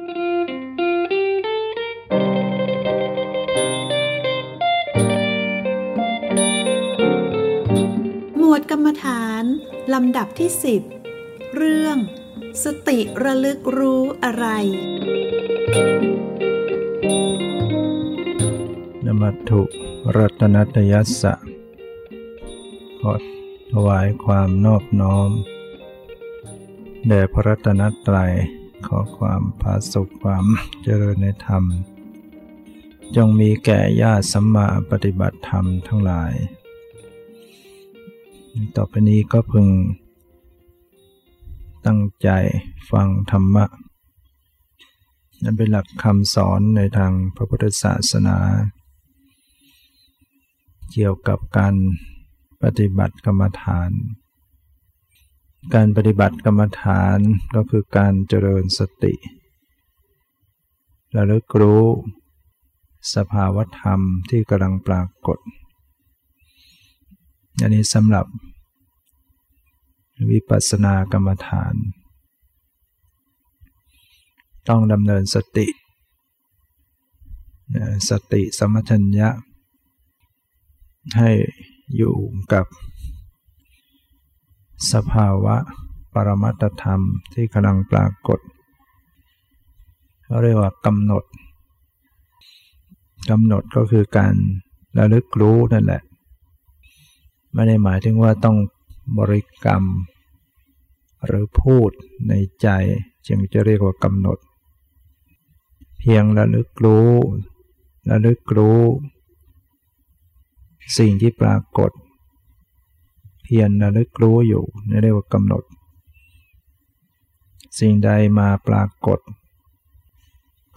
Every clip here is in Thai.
หมวดกรรมฐานลำดับที่สิบเรื่อง สติระลึกรู้อะไรนมัตถุรัตนัตยัสสะขอถวายความนอบน้อม แด่พระรัตนตรัย ขอความผาสุขความเจริญในธรรม จงมีแก่ญาติสัมมาปฏิบัติธรรมทั้งหลาย ต่อไปนี้ก็พึง ตั้งใจฟังธรรมะนั่นเป็นหลักคำสอนในทางพระพุทธศาสนา เกี่ยวกับการปฏิบัติกรรมฐาน การปฏิบัติกรรมฐานก็คือการเจริญสติระลึกรู้สภาวธรรมที่กำลังปรากฏ อันนี้สำหรับ วิปัสสนากรรมฐาน ต้องดำเนินสติ สติสมัชัญญะ ให้อยู่กับ สภาวะปรมัตธรรมที่กำลังปรากฏเขาเรียกว่ากำหนดกำหนดก็คือการระลึกรู้นั่นแหละ ไม่ได้หมายถึงว่าต้องบริกรรม หรือพูดในใจ จึงจะเรียกว่ากำหนด เพียงระลึกรู้ระลึกรู้ สิ่งที่ปรากฏ พียรระลึกรู้อยู่นี่เรียกว่ากำหนด สิ่งใดมาปรากฏ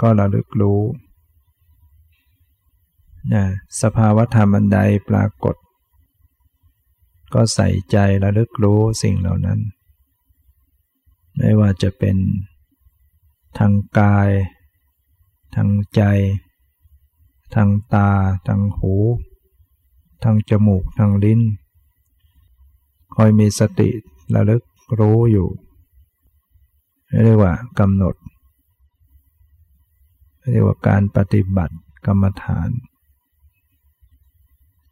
ก็ระลึกรู้นะสภาวธรรมอันใดปรากฏ ก็ใส่ใจระลึกรู้สิ่งเหล่านั้น ไม่ว่าจะเป็นทางกาย ทางใจ ทางตา ทางหู ทางจมูก ทางลิ้น คอยมีสติระลึกรู้อยู่เรียกว่ากำหนด เรียกว่าการปฏิบัติกรรมฐาน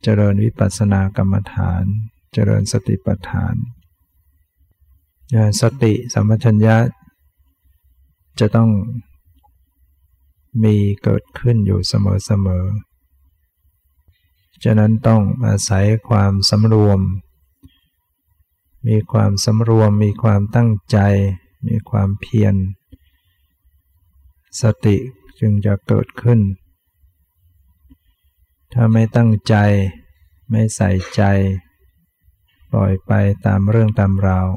เจริญวิปัสสนากรรมฐาน เจริญสติปัฏฐาน สติสัมปชัญญะจะต้องมีเกิดขึ้นอยู่เสมอๆ ฉะนั้นต้องอาศัยความสำรวม มีความสำรวม มีความตั้งใจ มีความเพียร สติจึงจะเกิดขึ้น ถ้าไม่ตั้งใจ ไม่ใส่ใจ ปล่อยไปตามเรื่องตามราว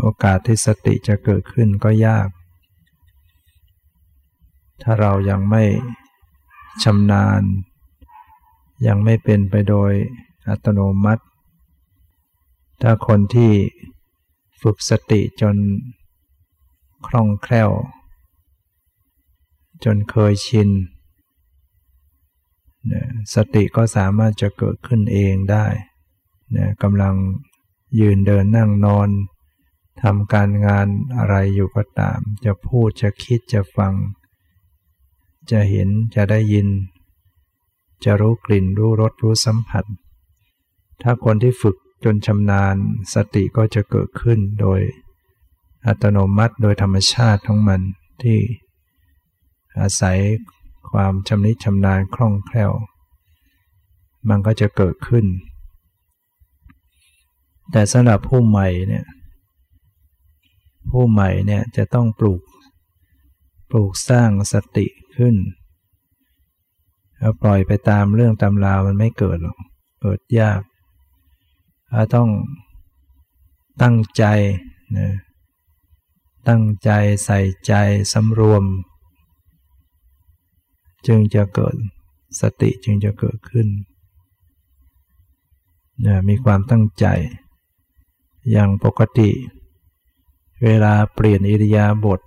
โอกาสที่สติจะเกิดขึ้นก็ยาก ถ้าเรายังไม่ชำนาญ ยังไม่เป็นไปโดยอัตโนมัติ ถ้าคนที่ฝึกสติจนคล่องแคล่ว จนเคยชิน สติก็สามารถจะเกิดขึ้นเองได้กำลังยืนเดินนั่งนอนทำการงานอะไรอยู่ก็ตาม จะพูดจะคิดจะฟัง จะเห็นจะได้ยิน จะรู้กลิ่นรู้รสรู้สัมผัส ถ้าคนที่ฝึก จนชำนาญสติก็จะเกิดขึ้นโดยอัตโนมัติโดยธรรมชาติของมันที่อาศัยความชำนิชำนาญคล่องแคล่ว มันก็จะเกิดขึ้น แต่สำหรับผู้ใหม่เนี่ยผู้ใหม่เนี่ยจะต้องปลูกปลูกสร้างสติขึ้นแล้วปล่อยไปตามเรื่องตำราวมันไม่เกิดหรอก เกิดยาก ต้องตั้งใจนะตั้งใจใส่ใจสำรวม จึงจะเกิดสติจึงจะเกิดขึ้นนะมีความตั้งใจ อย่างปกติ เวลาเปลี่ยนอิริยาบถ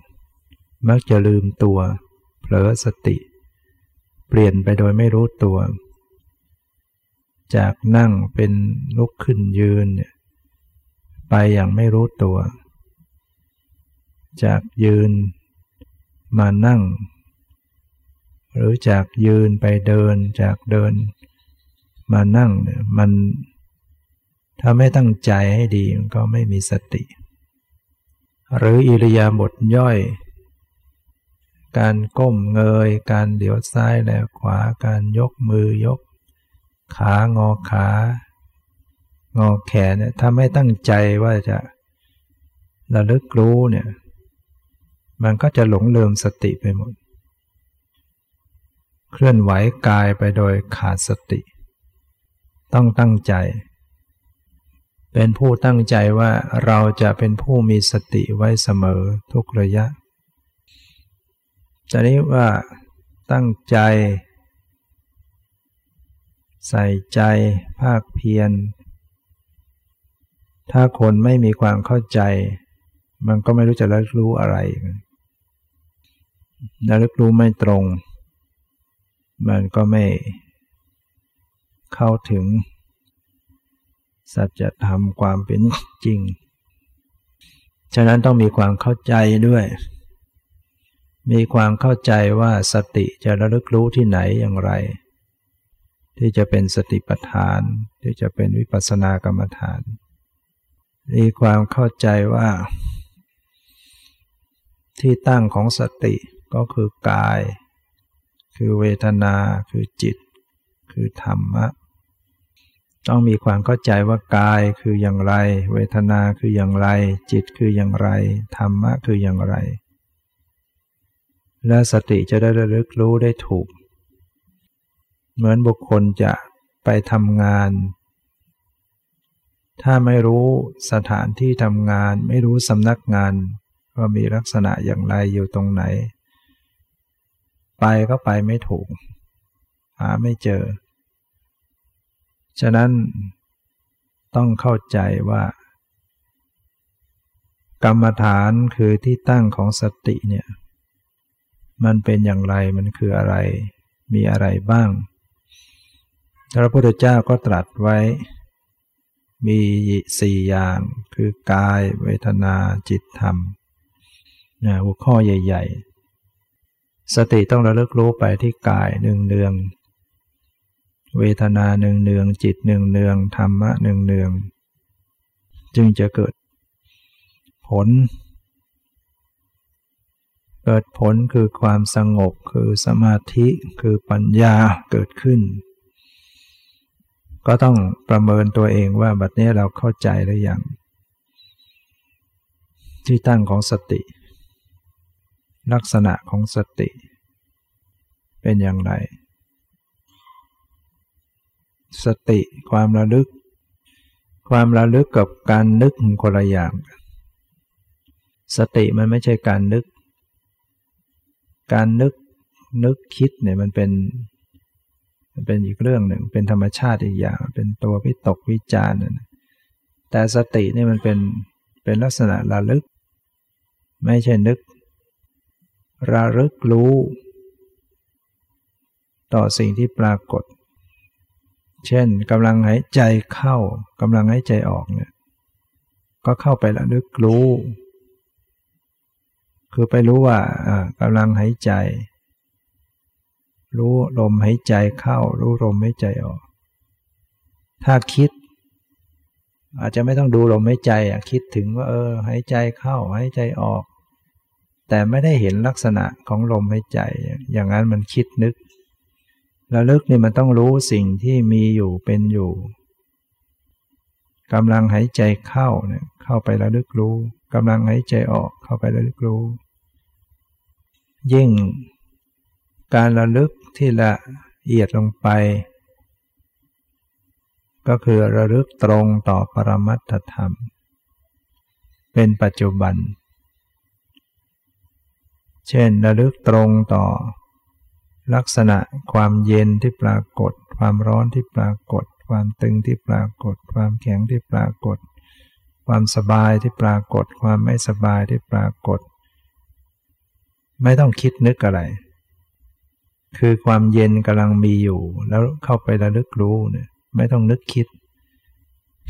มักจะลืมตัว เผลอสติ เปลี่ยนไปโดยไม่รู้ตัว จากนั่งเป็นลุกขึ้นยืนเนี่ยไปอย่างไม่รู้ตัว จากยืนมานั่ง หรือจากยืนไปเดิน จากเดิน มานั่งเนี่ยมันถ้าไม่ตั้งใจให้ดีมันก็ไม่มีสติ หรืออิริยาบถย่อย การก้มเงย การเดี๋ยวซ้ายแลขวาการยกมือยก ขางอขางอแขนเนี่ยถ้าไม่ตั้งใจว่าจะระลึกรู้เนี่ย มันก็จะหลงลืมสติไปหมด เคลื่อนไหวกายไปโดยขาดสติ ต้องตั้งใจ เป็นผู้ตั้งใจว่าเราจะเป็นผู้มีสติไว้เสมอทุกระยะจะนี้ว่าตั้งใจ ใส่ใจ ภาคเพียร ถ้าคนไม่มีความเข้าใจ มันก็ไม่รู้จะรู้อะไรระลึกรู้ไม่ตรง มันก็ไม่เข้าถึง สัจธรรมความเป็นจริง ฉะนั้นต้องมีความเข้าใจด้วย มีความเข้าใจว่าสติจะระลึกรู้ที่ไหนอย่างไร ที่จะเป็นสติปัฏฐาน ที่จะเป็นวิปัสสนากรรมฐาน มีความเข้าใจว่า ที่ตั้งของสติก็คือกาย คือเวทนา คือจิต คือธรรมะ ต้องมีความเข้าใจว่ากายคืออย่างไร เวทนาคืออย่างไร จิตคืออย่างไร ธรรมะคืออย่างไร และสติจะได้ระลึกรู้ได้ถูก เหมือนบุคคลจะไปทำงาน ถ้าไม่รู้สถานที่ทำงาน ไม่รู้สำนักงานว่ามีลักษณะอย่างไรอยู่ตรงไหน ไปก็ไปไม่ถูก หาไม่เจอ ฉะนั้นต้องเข้าใจว่า กรรมฐานคือที่ตั้งของสติเนี่ย มันเป็นอย่างไรมันคืออะไร มีอะไรบ้าง พระพุทธเจ้าก็ตรัสไว้ มีสี่อย่างคือกายเวทนาจิตธรรมนะหัวข้อใหญ่ ๆ สติต้องระลึกรู้ไปที่กายหนึ่งเนือง เวทนาหนึ่งเนือง จิตหนึ่งเนือง ธรรมะหนึ่งเนือง จึงจะเกิดผล เกิดผลคือความสงบคือสมาธิคือปัญญาเกิดขึ้น ก็ต้องประเมินตัวเองว่าบัดนี้เราเข้าใจหรือยังที่ตั้งของสติ ลักษณะของสติ เป็นอย่างไร สติความระลึก ความระลึกกับการนึกคนละอย่าง สติมันไม่ใช่การนึก การนึกนึกคิดเนี่ยมันเป็นมัน เป็นอีกเรื่องหนึ่ง เป็นธรรมชาติอีกอย่าง เป็นตัวพิตกวิจารณ์แต่สตินี่มันเป็นเป็นลักษณะระลึก ไม่ใช่นึก ระลึกรู้ ต่อสิ่งที่ปรากฏ เช่นกำลังหายใจเข้ากำลังหายใจออกเนี่ยก็เข้าไประลึกรู้ คือไปรู้ว่ากำลังหายใจ รู้ลมหายใจเข้า รู้ลมหายใจออก ถ้าคิด อาจจะไม่ต้องดูลมหายใจอะคิดถึงว่า เออ หายใจเข้าหายใจออก แต่ไม่ได้เห็นลักษณะของลมหายใจ อย่างนั้นมันคิดนึกระลึกนี่มันต้องรู้สิ่งที่มีอยู่เป็นอยู่กำลังหายใจเข้าเนี่ยเข้าไประลึกรู้กำลังหายใจออกเข้าไประลึกรู้ ยิ่งการระลึก ที่ละเอียดลงไป ก็คือระลึกตรงต่อปรมัตถธรรม เป็นปัจจุบัน เช่นระลึกตรงต่อ ลักษณะความเย็นที่ปรากฏ ความร้อนที่ปรากฏ ความตึงที่ปรากฏ ความแข็งที่ปรากฏ ความสบายที่ปรากฏ ความไม่สบายที่ปรากฏ ไม่ต้องคิดนึกอะไร คือความเย็นกำลังมีอยู่ แล้วเข้าไประลึกรู้เนี่ยไม่ต้องนึกคิด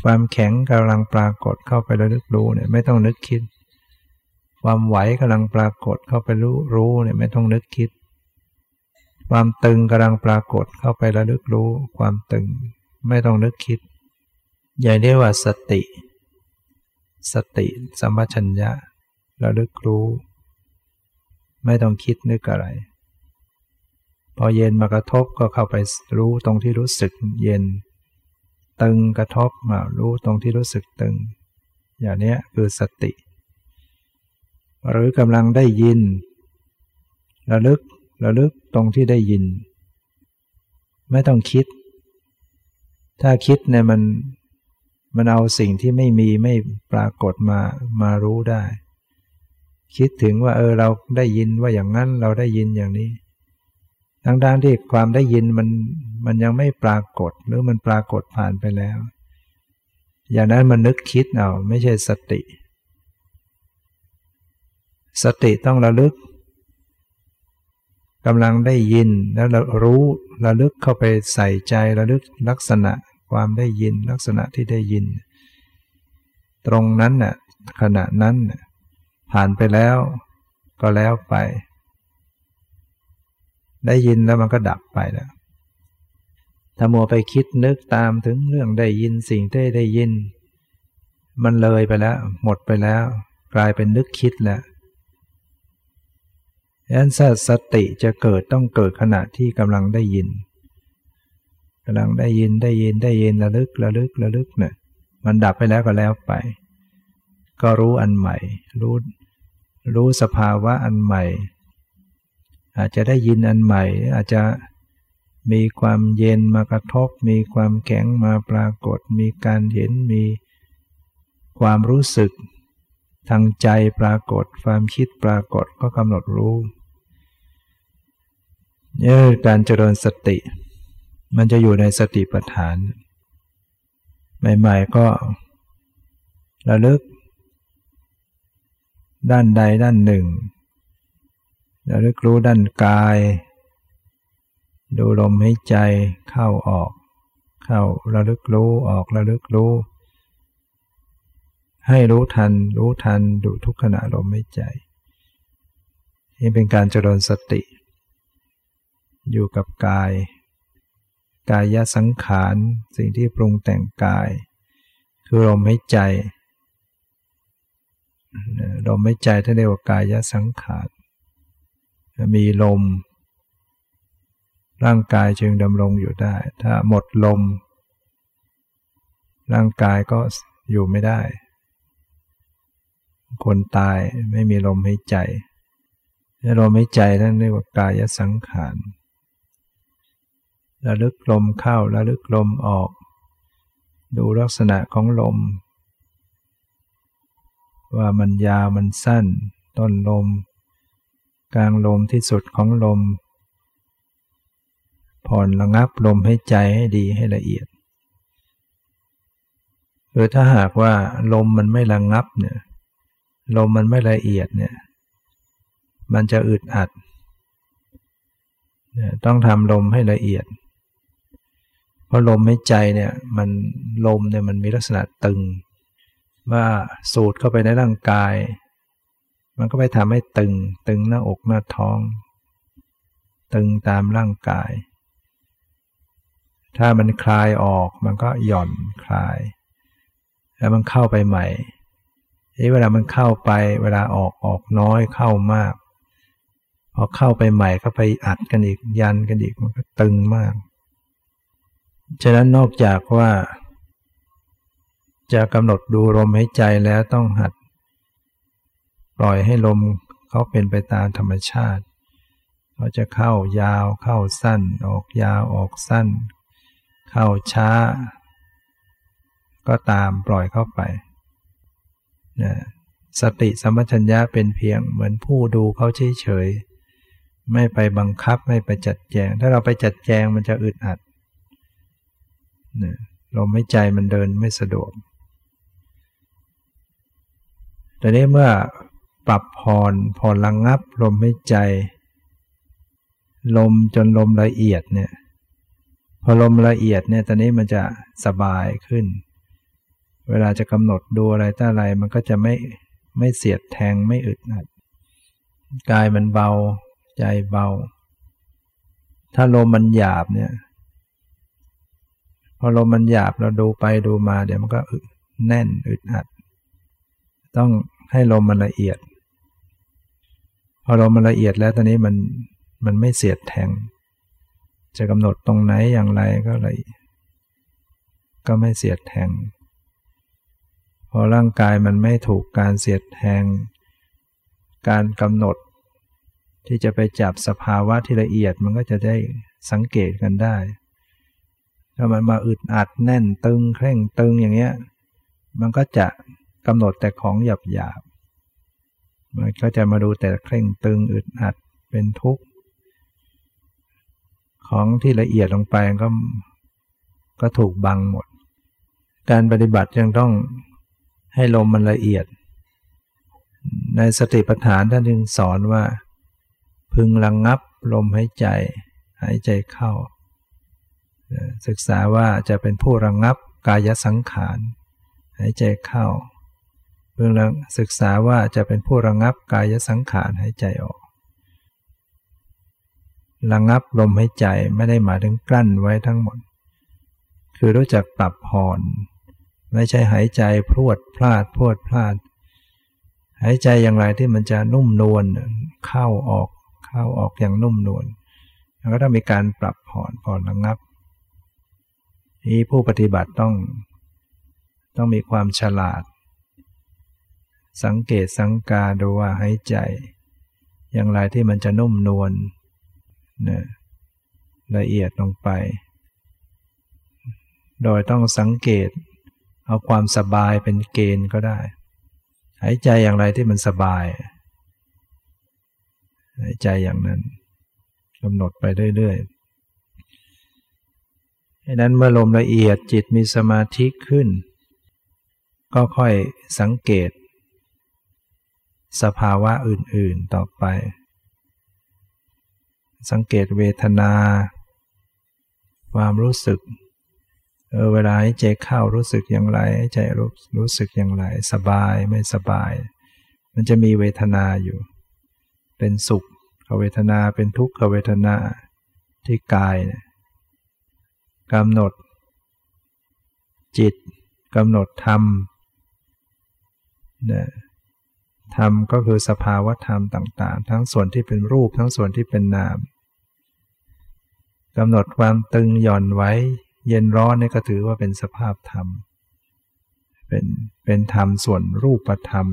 ความแข็งกำลังปรากฏเข้าไประลึกรู้เนี่ยไม่ต้องนึกคิด ความไหวกำลังปรากฏเข้าไปรู้รู้เนี่ยไม่ต้องนึกคิด ความตึงกำลังปรากฏเข้าไประลึกรู้ ความตึงไม่ต้องนึกคิด อย่างเรียกว่าสติ สติสัมปชัญญะระลึกรู้ ไม่ต้องคิดนึกอะไร พอเย็นมากระทบก็เข้าไปรู้ตรงที่รู้สึกเย็น ตึงกระทบมารู้ตรงที่รู้สึกตึง อย่างนี้คือสติ หรือกำลังได้ยิน ระลึกระลึกตรงที่ได้ยิน ไม่ต้องคิด ถ้าคิดเนี่ยมันมันเอาสิ่งที่ไม่มีไม่ปรากฏมามารู้ได้ คิดถึงว่าเออเราได้ยินว่าอย่างนั้นเราได้ยินอย่างนี้ ทั้งๆที่ความได้ยินมันมันยังไม่ปรากฏหรือมันปรากฏผ่านไปแล้ว อย่างนั้นมันนึกคิดเอาไม่ใช่สติ สติต้องระลึกกำลังได้ยินแล้วเรารู้ระลึกเข้าไปใส่ใจระลึกลักษณะความได้ยินลักษณะที่ได้ยิน ตรงนั้นน่ะขณะนั้นผ่านไปแล้วก็แล้วไป ได้ยินแล้วมันก็ดับไปแล้วถ้ามัวไปคิดนึกตามถึงเรื่องได้ยินสิ่งที่ได้ยิน มันเลยไปแล้ว หมดไปแล้ว กลายเป็นนึกคิดแล้วดังนั้นสติจะเกิดต้องเกิดขณะที่กำลังได้ยินกำลังได้ยินได้ยินได้ยินระลึกระลึกระลึกเนี่ยมันดับไปแล้วก็แล้วไป ก็รู้อันใหม่ รู้รู้สภาวะอันใหม่ อาจจะได้ยินอันใหม่ อาจจะมีความเย็นมากระทบ มีความแข็งมาปรากฏ มีการเห็นมีความรู้สึก ทางใจปรากฏ ความคิดปรากฏก็กำหนดรู้นี่การเจริญสติ มันจะอยู่ในสติปัฏฐาน ใหม่ๆก็ระลึก ด้านใดด้านหนึ่ง ระลึกรู้ด้านกาย ดูลมหายใจเข้าออก เข้าระลึกรู้ออกระลึกรู้ ให้รู้ทันรู้ทันดูทุกขณะลมหายใจ นี่เป็นการเจริญสติ อยู่กับกาย กายสังขารสิ่งที่ปรุงแต่งกาย คือลมหายใจลมหายใจที่เรียกว่ากายสังขาร มีลม ร่างกายจึงดำรงอยู่ได้ ถ้าหมดลม ร่างกายก็อยู่ไม่ได้ คนตายไม่มีลมหายใจลมหายใจนั่นเรียกว่ากายสังขารระลึกลมเข้าระลึกลมออก ดูลักษณะของลม ว่ามันยาวมันสั้น ต้นลม กลางลมที่สุดของลม ผ่อนระงับลมให้ใจให้ดีให้ละเอียดหรือถ้าหากว่าลมมันไม่ระงับเนี่ยลมมันไม่ละเอียดเนี่ย มันจะอึดอัด ต้องทำลมให้ละเอียด เพราะลมหายใจเนี่ยมันลมเนี่ยมันมีลักษณะตึง ว่าสูดเข้าไปในร่างกาย มันก็ไปทำให้ตึง ตึงหน้าอกหน้าท้อง ตึงตามร่างกาย ถ้ามันคลายออกมันก็หย่อนคลาย แล้วมันเข้าไปใหม่ทีเวลามันเข้าไป เวลาออกออกน้อยเข้ามาก พอเข้าไปใหม่ก็ไปอัดกันอีกยันกันอีกมันก็ตึงมาก ฉะนั้นนอกจากว่า จะกำหนดดูลมหายใจแล้วต้องหัด ปล่อยให้ลมเขาเป็นไปตามธรรมชาติเขาจะเข้ายาวเข้าสั้น ออกยาวออกสั้น เข้าช้า ก็ตามปล่อยเข้าไปนะสติสมัชัญญะเป็นเพียงเหมือนผู้ดูเขาเฉยๆไม่ไปบังคับไม่ไปจัดแจง ถ้าเราไปจัดแจงมันจะอึดอัดนะลมหายใจมันเดินไม่สะดวกแต่นี้เมื่อ ปรับผ่อนผ่อนระงงับลมหายใจ ลมจนลมละเอียดเนี่ยพอลมละเอียดเนี่ยตอนนี้มันจะสบายขึ้น เวลาจะกำหนดดูอะไรตั้อะไรมันก็จะไม่ไม่เสียดแทงไม่อึดอัดกายมันเบาใจเบา ถ้าลมมันหยาบเนี่ย พอลมมันหยาบเราดูไปดูมาเดี๋ยวมันก็แน่นอึดอัด ต้องให้ลมมันละเอียด พอลมมันละเอียดแล้วตอนนี้มันมันไม่เสียดแทง จะกำหนดตรงไหนอย่างไรก็เลย ก็ไม่เสียดแทง พอร่างกายมันไม่ถูกการเสียดแทง การกำหนด ที่จะไปจับสภาวะที่ละเอียดมันก็จะได้สังเกตกันได้ ถ้ามันมาอึดอัดแน่นตึงเคร่งตึงอย่างเงี้ย มันก็จะกำหนดแต่ของหยาบหยาบ มันก็จะมาดูแต่เคร่งตึงอึดอัดเป็นทุกข์ ของที่ละเอียดลงไปก็ก็ถูกบังหมด การปฏิบัติยังต้องให้ลมมันละเอียด ในสติปัฏฐานท่านจึงสอนว่า พึงระงงับลมหายใจ หายใจเข้า ศึกษาว่าจะเป็นผู้ระงงับกายสังขาร หายใจเข้า เพึงศึกษาว่าจะเป็นผู้ระงงับกายสังขารหายใจออก ระงงับลมหายใจไม่ได้หมายถึงกลั้นไว้ทั้งหมด คือรู้จักปรับผ่อน ไม่ใช่หายใจพรวดพลาดพรวดพลาด หายใจอย่างไรที่มันจะนุ่มนวลเข้าออกเข้าออกอย่างนุ่มนวลแล้วก็ต้องมีการปรับผ่อนผ่อนระงับนี่ผู้ปฏิบัติต้อง ต้องมีความฉลาด สังเกตสังกาดูว่าหายใจ อย่างไรที่มันจะนุ่มนวลนะละเอียดลงไป โดยต้องสังเกต เอาความสบายเป็นเกณฑ์ก็ได้ หายใจอย่างไรที่มันสบาย หายใจอย่างนั้นกำหนดไปเรื่อยๆดังนั้นเมื่อลมละเอียดจิตมีสมาธิขึ้น ก็ค่อยสังเกต สภาวะอื่นๆต่อไป สังเกตเวทนา ความรู้สึกเออเวลาหายใจเข้ารู้สึกอย่างไรหายใจรู้รู้สึกอย่างไร สบายไม่สบาย มันจะมีเวทนาอยู่ เป็นสุขเวทนาเป็นทุกขเวทนาที่กายกำหนด จิตกำหนดธรรมนะ ธรรมก็คือสภาวะธรรมต่างๆ ทั้งส่วนที่เป็นรูปทั้งส่วนที่เป็นนามกำหนดความตึงหย่อนไว้ เย็นร้อนนี่ก็ถือว่าเป็นสภาพธรรม เป็นเป็นธรรมส่วนรูปธรรม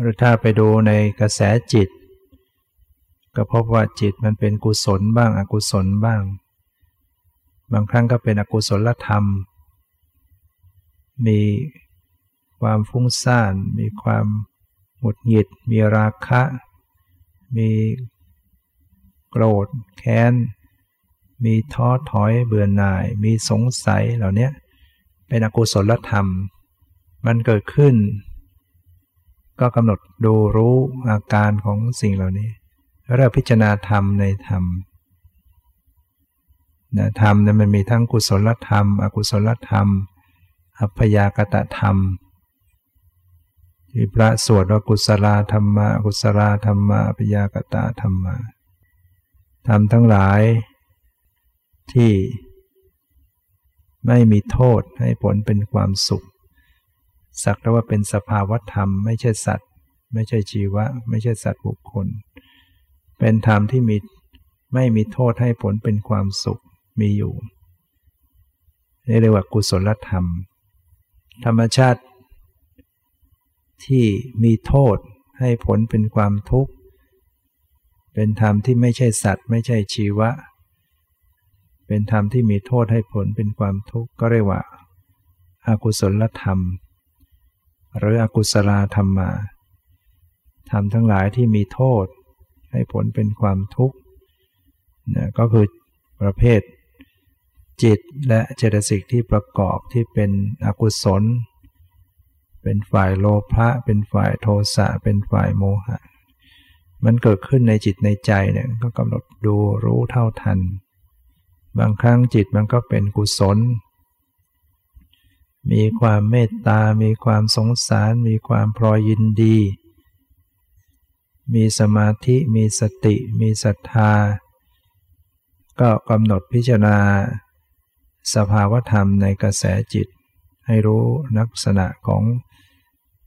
หรือถ้าไปดูในกระแสจิต ก็พบว่าจิตมันเป็นกุศลบ้างอกุศลบ้าง บางครั้งก็เป็นอกุศลธรรม มี ความฟุ้งซ่าน มีความหงุดหงิด มีราคะ มีโกรธ แค้น มีท้อถอยเบื่อหน่าย มีสงสัยเหล่านี้เป็นอกุศลธรรม มันเกิดขึ้น ก็กำหนดดูรู้อาการของสิ่งเหล่านี้แล้วเราพิจารณาธรรมในธรรมนะธรรมเนี่ยมันมีทั้งกุศลธรรม อกุศลธรรม อัพยากตะธรรม ที่พระสวดว่ากุศลธรรมะกุศลธรรมะอัพยากตธรรมะธรรมทั้งหลาย ที่ไม่มีโทษให้ผลเป็นความสุข สักแต่ว่าเป็นสภาวธรรม ไม่ใช่สัตว์ ไม่ใช่ชีวะ ไม่ใช่สัตว์บุคคล เป็นธรรมที่มีไม่มีโทษให้ผลเป็นความสุขมีอยู่นี่เรียกว่ากุศลธรรม ธรรมชาติ ที่มีโทษให้ผลเป็นความทุกข์ เป็นธรรมที่ไม่ใช่สัตว์ไม่ใช่ชีวะ เป็นธรรมที่มีโทษให้ผลเป็นความทุกข์ก็เรียกว่าอากุศลธรรม หรืออกุศลธรรมมาทำทั้งหลายที่มีโทษ ให้ผลเป็นความทุกข์นะก็คือประเภทจิตและเจตสิกที่ประกอบที่เป็นอกุศล เป็นฝ่ายโลภะเป็นฝ่ายโทสะเป็นฝ่ายโมหะ มันเกิดขึ้นในจิตในใจเนี่ยก็กำหนดดูรู้เท่าทัน บางครั้งจิตมันก็เป็นกุศล มีความเมตตา มีความสงสาร มีความพรอยยินดี มีสมาธิมีสติ มีศรัทธา ก็กำหนดพิจารณา สภาวธรรมในกระแสจิตให้รู้ลักษณะของ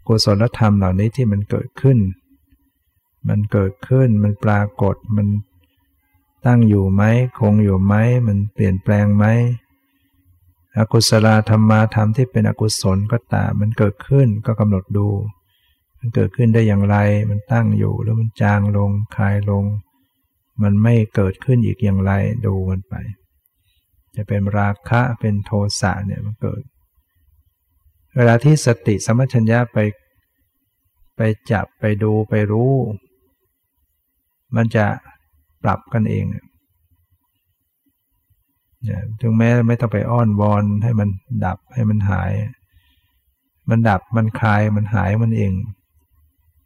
กุศลธรรมเหล่านี้ที่มันเกิดขึ้น มันเกิดขึ้น มันปรากฏ มันตั้งอยู่ไหม คงอยู่ไหม มันเปลี่ยนแปลงไหม อกุศลธรรมาธรรมที่เป็นอกุศลก็ตาม มันเกิดขึ้นก็กำหนดดู มันเกิดขึ้นได้อย่างไร มันตั้งอยู่แล้วมันจางลง คลายลง มันไม่เกิดขึ้นอีกอย่างไร ดูมันไป จะเป็นราคะ เป็นโทสะเนี่ยมันเกิดเวลาที่สติสมัชัญญาไป ไปจับไปดูไปรู้ มันจะปรับกันเองถึงแม้ไม่ต้องไปอ้อนวอนให้มันดับให้มันหาย มันดับมันคลายมันหายมันเอง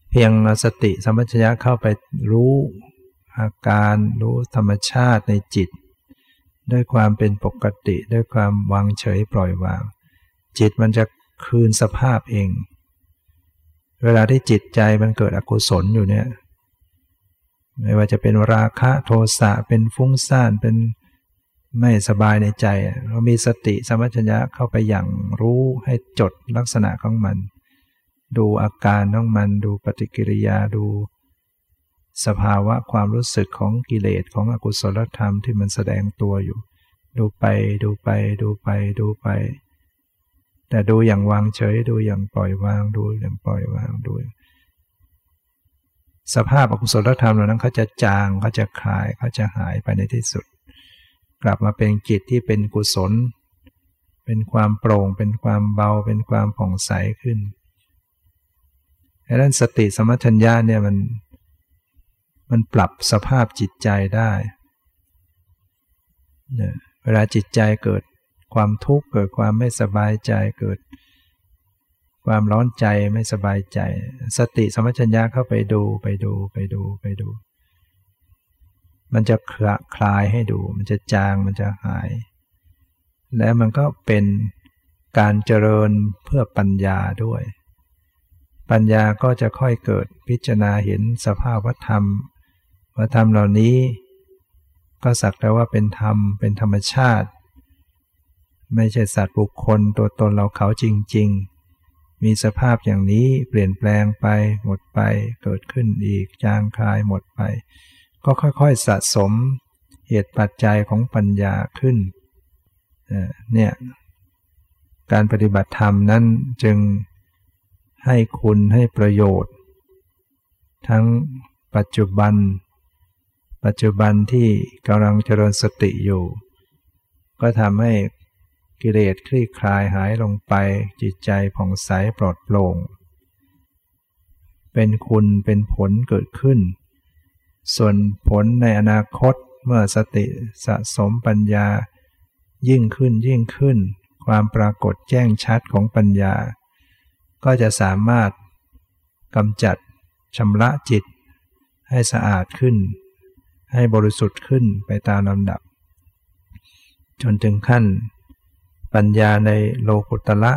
เพียงสติสัมปชัญญะเข้าไปรู้อาการรู้ธรรมชาติในจิต ด้วยความเป็นปกติด้วยความวางเฉยปล่อยวาง จิตมันจะคืนสภาพเอง เวลาที่จิตใจมันเกิดอกุศลอยู่เนี่ย ไม่ว่าจะเป็นราคะโทสะเป็นฟุ้งซ่านเป็นไม่สบายในใจ เรามีสติสมัชัญญะเข้าไปอย่างรู้ให้จดลักษณะของมัน ดูอาการของมัน ดูปฏิกิริยาดู สภาวะความรู้สึกของกิเลสของอกุศลธรรมที่มันแสดงตัวอยู่ ดูไปดูไปดูไปดูไป แต่ดูอย่างวางเฉย ดูอย่างปล่อยวางดูอย่างปล่อยวางดู สภาพอกุศลธรรมเหล่านั้นเขาจะจางเขาจะคลายเขาจะหายไปในที่สุด กลับมาเป็นจิตที่เป็นกุศล เป็นความโปร่ง เป็นความเบา เป็นความผ่องใสขึ้นดังนั้นสติสมัชัญญาเนี่ยมันมันปรับสภาพจิตใจได้เนี่ยเวลาจิตใจเกิด ความทุกข์เกิดความไม่สบายใจเกิด ความร้อนใจไม่สบายใจ สติสมัชัญญาเข้าไปดูไปดูไปดูไปดู มันจะคลายให้ดู มันจะจางมันจะหาย และมันก็เป็นการเจริญเพื่อปัญญาด้วย ปัญญาก็จะค่อยเกิดพิจารณาเห็นสภาพวัธรรมวัธรรมเหล่านี้ ก็สักแต่ว่าเป็นธรรมเป็นธรรมชาติ ไม่ใช่สัตว์บุคคลตัวตนเราเขาจริง ๆ มีสภาพอย่างนี้เปลี่ยนแปลงไป หมดไป เกิดขึ้นอีกจางคลายหมดไป ก็ค่อยๆสะสมเหตุปัจจัยของปัญญาขึ้นเนี่ยการปฏิบัติธรรมนั้นจึงให้คุณให้ประโยชน์ ทั้งปัจจุบัน ปัจจุบันที่กำลังเจริญสติอยู่ ก็ทำให้ กิเลสคลี่คลายหายลงไปจิตใจผ่องใสปลอดโปร่ง เป็นคุณเป็นผลเกิดขึ้น ส่วนผลในอนาคตเมื่อสติสะสมปัญญา ยิ่งขึ้นยิ่งขึ้น ความปรากฏแจ้งชัดของปัญญา ก็จะสามารถกำจัดชำระจิต ให้สะอาดขึ้น ให้บริสุทธิ์ขึ้นไปตามลำดับ จนถึงขั้น ปัญญาในโลกุตละ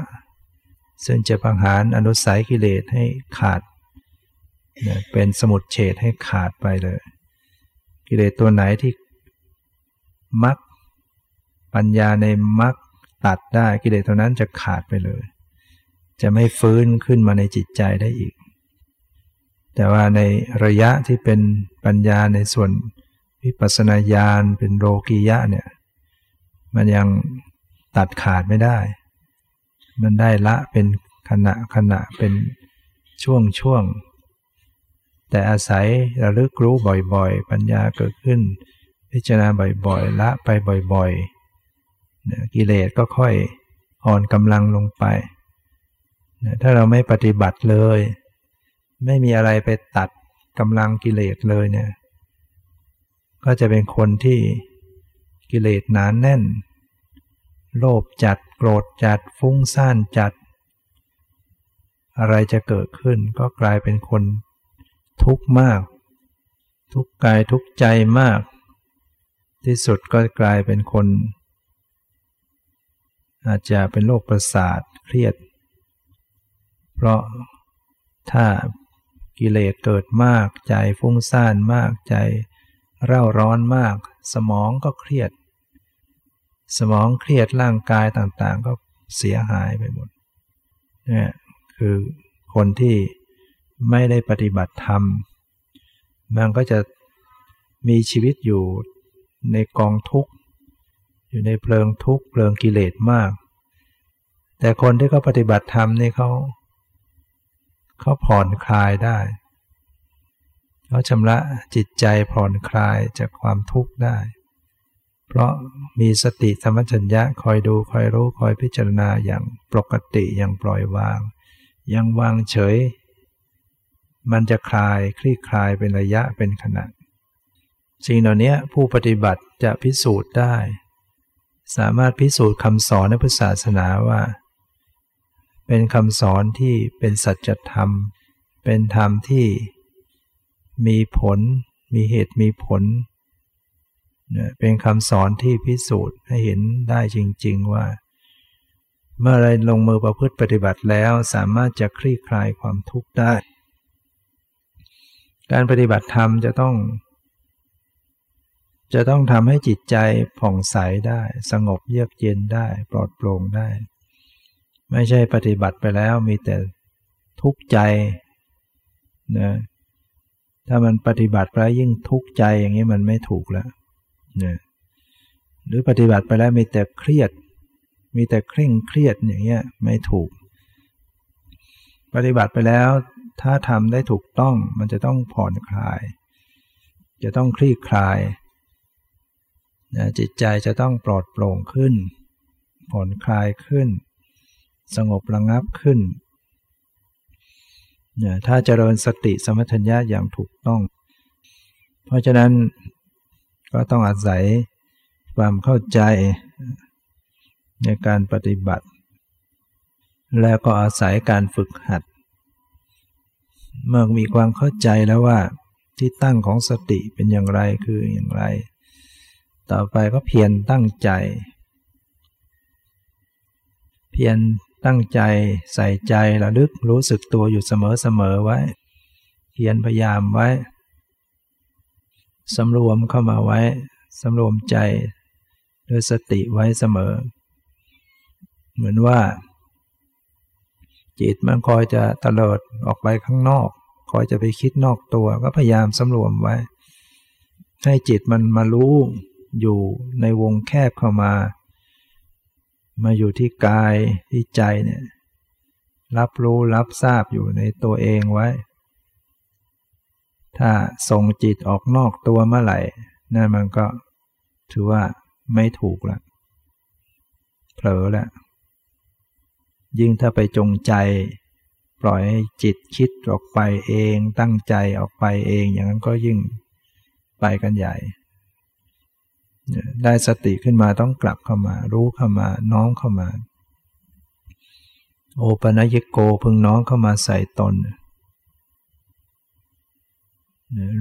ซึ่งจะพังหารอนุสัยกิเลสให้ขาด เป็นสมุดเฉดให้ขาดไปเลย กิเลสตัวไหนที่มักปัญญาในมักตัดได้กิเลสตัวนั้นจะขาดไปเลย จะไม่ฟื้นขึ้นมาในจิตใจได้อีก แต่ว่าในระยะที่เป็นปัญญาในส่วนวิปัสนาญาณเป็นโลกียะเนี่ยมันยัง ตัดขาดไม่ได้ มันได้ละเป็นขณะขณะเป็นช่วงช่วง แต่อาศัยระลึกรู้บ่อยๆ ปัญญาเกิดขึ้น พิจารณาบ่อยๆ ละไปบ่อยๆ กิเลสก็ค่อยอ่อนกำลังลงไป ถ้าเราไม่ปฏิบัติเลย ไม่มีอะไรไปตัดกำลังกิเลสเลยเนี่ย ก็จะเป็นคนที่กิเลสหนานแน่น โลภจัดโกรธจัดฟุ้งซ่านจัด อะไรจะเกิดขึ้นก็กลายเป็นคนทุกข์มาก ทุกกายทุกใจมาก ที่สุดก็กลายเป็นคน อาจจะเป็นโรคประสาทเครียด เพราะถ้ากิเลสเกิดมากใจฟุ้งซ่านมากใจ เร่าร้อนมาก สมองก็เครียด สมองเครียดร่างกายต่างๆ ก็เสียหายไปหมดนี่คือคนที่ไม่ได้ปฏิบัติธรรม มันก็จะมีชีวิตอยู่ในกองทุกข์ อยู่ในเพลิงทุกข์เพลิงกิเลสมาก แต่คนที่เขาปฏิบัติธรรมนี่เขาเขาผ่อนคลายได้เขาชำระจิตใจผ่อนคลายจากความทุกข์ได้ เพราะมีสติธรรมจัญญะคอยดูคอยรู้คอยพิจารณาอย่างปกติอย่างปล่อยวาง ยังวางเฉย มันจะคลายคลี่คลายเป็นระยะเป็นขณะสิ่งเหล่านี้ผู้ปฏิบัติจะพิสูจน์ได้ สามารถพิสูจน์คำสอนในพุทธศาสนาว่า เป็นคำสอนที่เป็นสัจธรรม เป็นธรรมที่มีผล มีเหตุมีผล เป็นคำสอนที่พิสูจน์ให้เห็นได้จริง ๆ ว่า เมื่อไรลงมือประพฤติปฏิบัติแล้วสามารถจะคลี่คลายความทุกข์ได้ การปฏิบัติธรรมจะต้อง จะต้องทำให้จิตใจผ่องใสได้ สงบเยือกเย็นได้ ปลอดโปร่งได้ ไม่ใช่ปฏิบัติไปแล้วมีแต่ทุกข์ใจนะถ้ามันปฏิบัติไปแล้วยิ่งทุกข์ใจอย่างนี้มันไม่ถูกแล้ว นี่ยหรือปฏิบัติไปแล้วมีแต่เครียด มีแต่เคร่งเครียดอย่างเงี้ยไม่ถูก ปฏิบัติไปแล้วถ้าทำได้ถูกต้องมันจะต้องผ่อนคลาย จะต้องคลี่คลายนะจิตใจจะต้องปลอดโปร่งขึ้น ผ่อนคลายขึ้น สงบระงับขึ้นนี่ยถ้าเจริญสติสมัชัญญาอย่างถูกต้อง เพราะฉะนั้น ก็ต้องอาศัยความเข้าใจในการปฏิบัติ แล้วก็อาศัยการฝึกหัด เมื่อมีความเข้าใจแล้วว่าที่ตั้งของสติเป็นอย่างไรคืออย่างไร ต่อไปก็เพียรตั้งใจ เพียรตั้งใจใส่ใจระลึกรู้สึกตัวอยู่เสมอๆไว้ เพียรพยายามไว้ สำรวมเข้ามาไว้สำรวมใจด้วยสติไว้เสมอ เหมือนว่า จิตมันคอยจะตลอดออกไปข้างนอก คอยจะไปคิดนอกตัวก็พยายามสำรวมไว้ ให้จิตมันมารู้อยู่ในวงแคบเข้ามา มาอยู่ที่กายที่ใจเนี่ยรับรู้รับทราบอยู่ในตัวเองไว้ ถ้าส่งจิตออกนอกตัวเมื่อไหร่นั่นมันก็ถือว่าไม่ถูกละเผลอละยิ่งถ้าไปจงใจ ปล่อยให้จิตคิดออกไปเองตั้งใจออกไปเองอย่างนั้นก็ยิ่งไปกันใหญ่ ได้สติขึ้นมาต้องกลับเข้ามา รู้เข้ามาน้อมเข้ามา โอปนัยโกพึงน้อมเข้ามาใส่ตน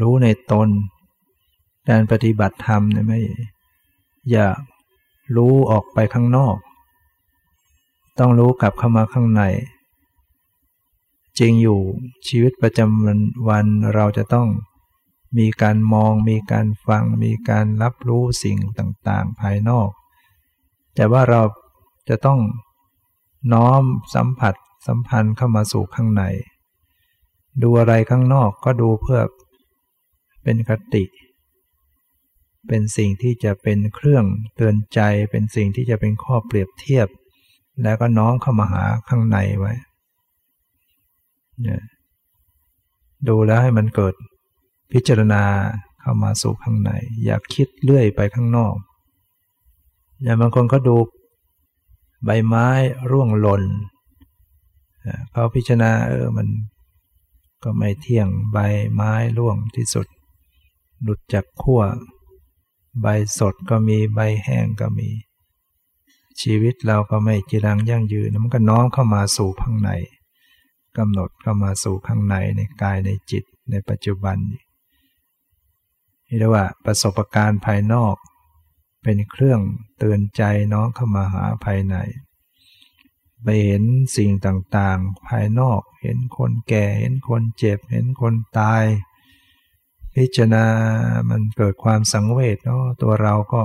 รู้ในตน การปฏิบัติธรรมเนี่ยไม่อย่ารู้ออกไปข้างนอก ต้องรู้กลับเข้ามาข้างใน จริงอยู่ชีวิตประจำวันเราจะต้องมีการมองมีการฟังมีการรับรู้สิ่งต่างๆ ภายนอก แต่ว่าเราจะต้องน้อมสัมผัสสัมพันธ์เข้ามาสู่ข้างใน ดูอะไรข้างนอกก็ดูเพื่อ เป็นคติ เป็นสิ่งที่จะเป็นเครื่องเตือนใจ เป็นสิ่งที่จะเป็นข้อเปรียบเทียบ แล้วก็น้อมเข้ามาหาข้างในไว้ ดูแล้วให้มันเกิดพิจารณาเข้ามาสู่ข้างใน อยากคิดเลื่อยไปข้างนอกอย่างบางคนก็ดูใบไม้ร่วงหล่นเขาพิจารณาเออมันก็ไม่เที่ยงใบไม้ร่วงที่สุด หลุดจากขั้ว ใบสดก็มีใบแห้งก็มี ชีวิตเราก็ไม่จีรังยั่งยืนมันก็น้อมเข้ามาสู่ข้างในกำหนดเข้ามาสู่ข้างในในกายในจิตในปัจจุบันนี้เรียกว่าประสบการณ์ภายนอก เป็นเครื่องเตือนใจน้องเข้ามาหาภายในไปเห็นสิ่งต่างๆ ภายนอก เห็นคนแก่ เห็นคนเจ็บ เห็นคนตาย พิจารณามันเกิดความสังเวชเนาะตัวเราก็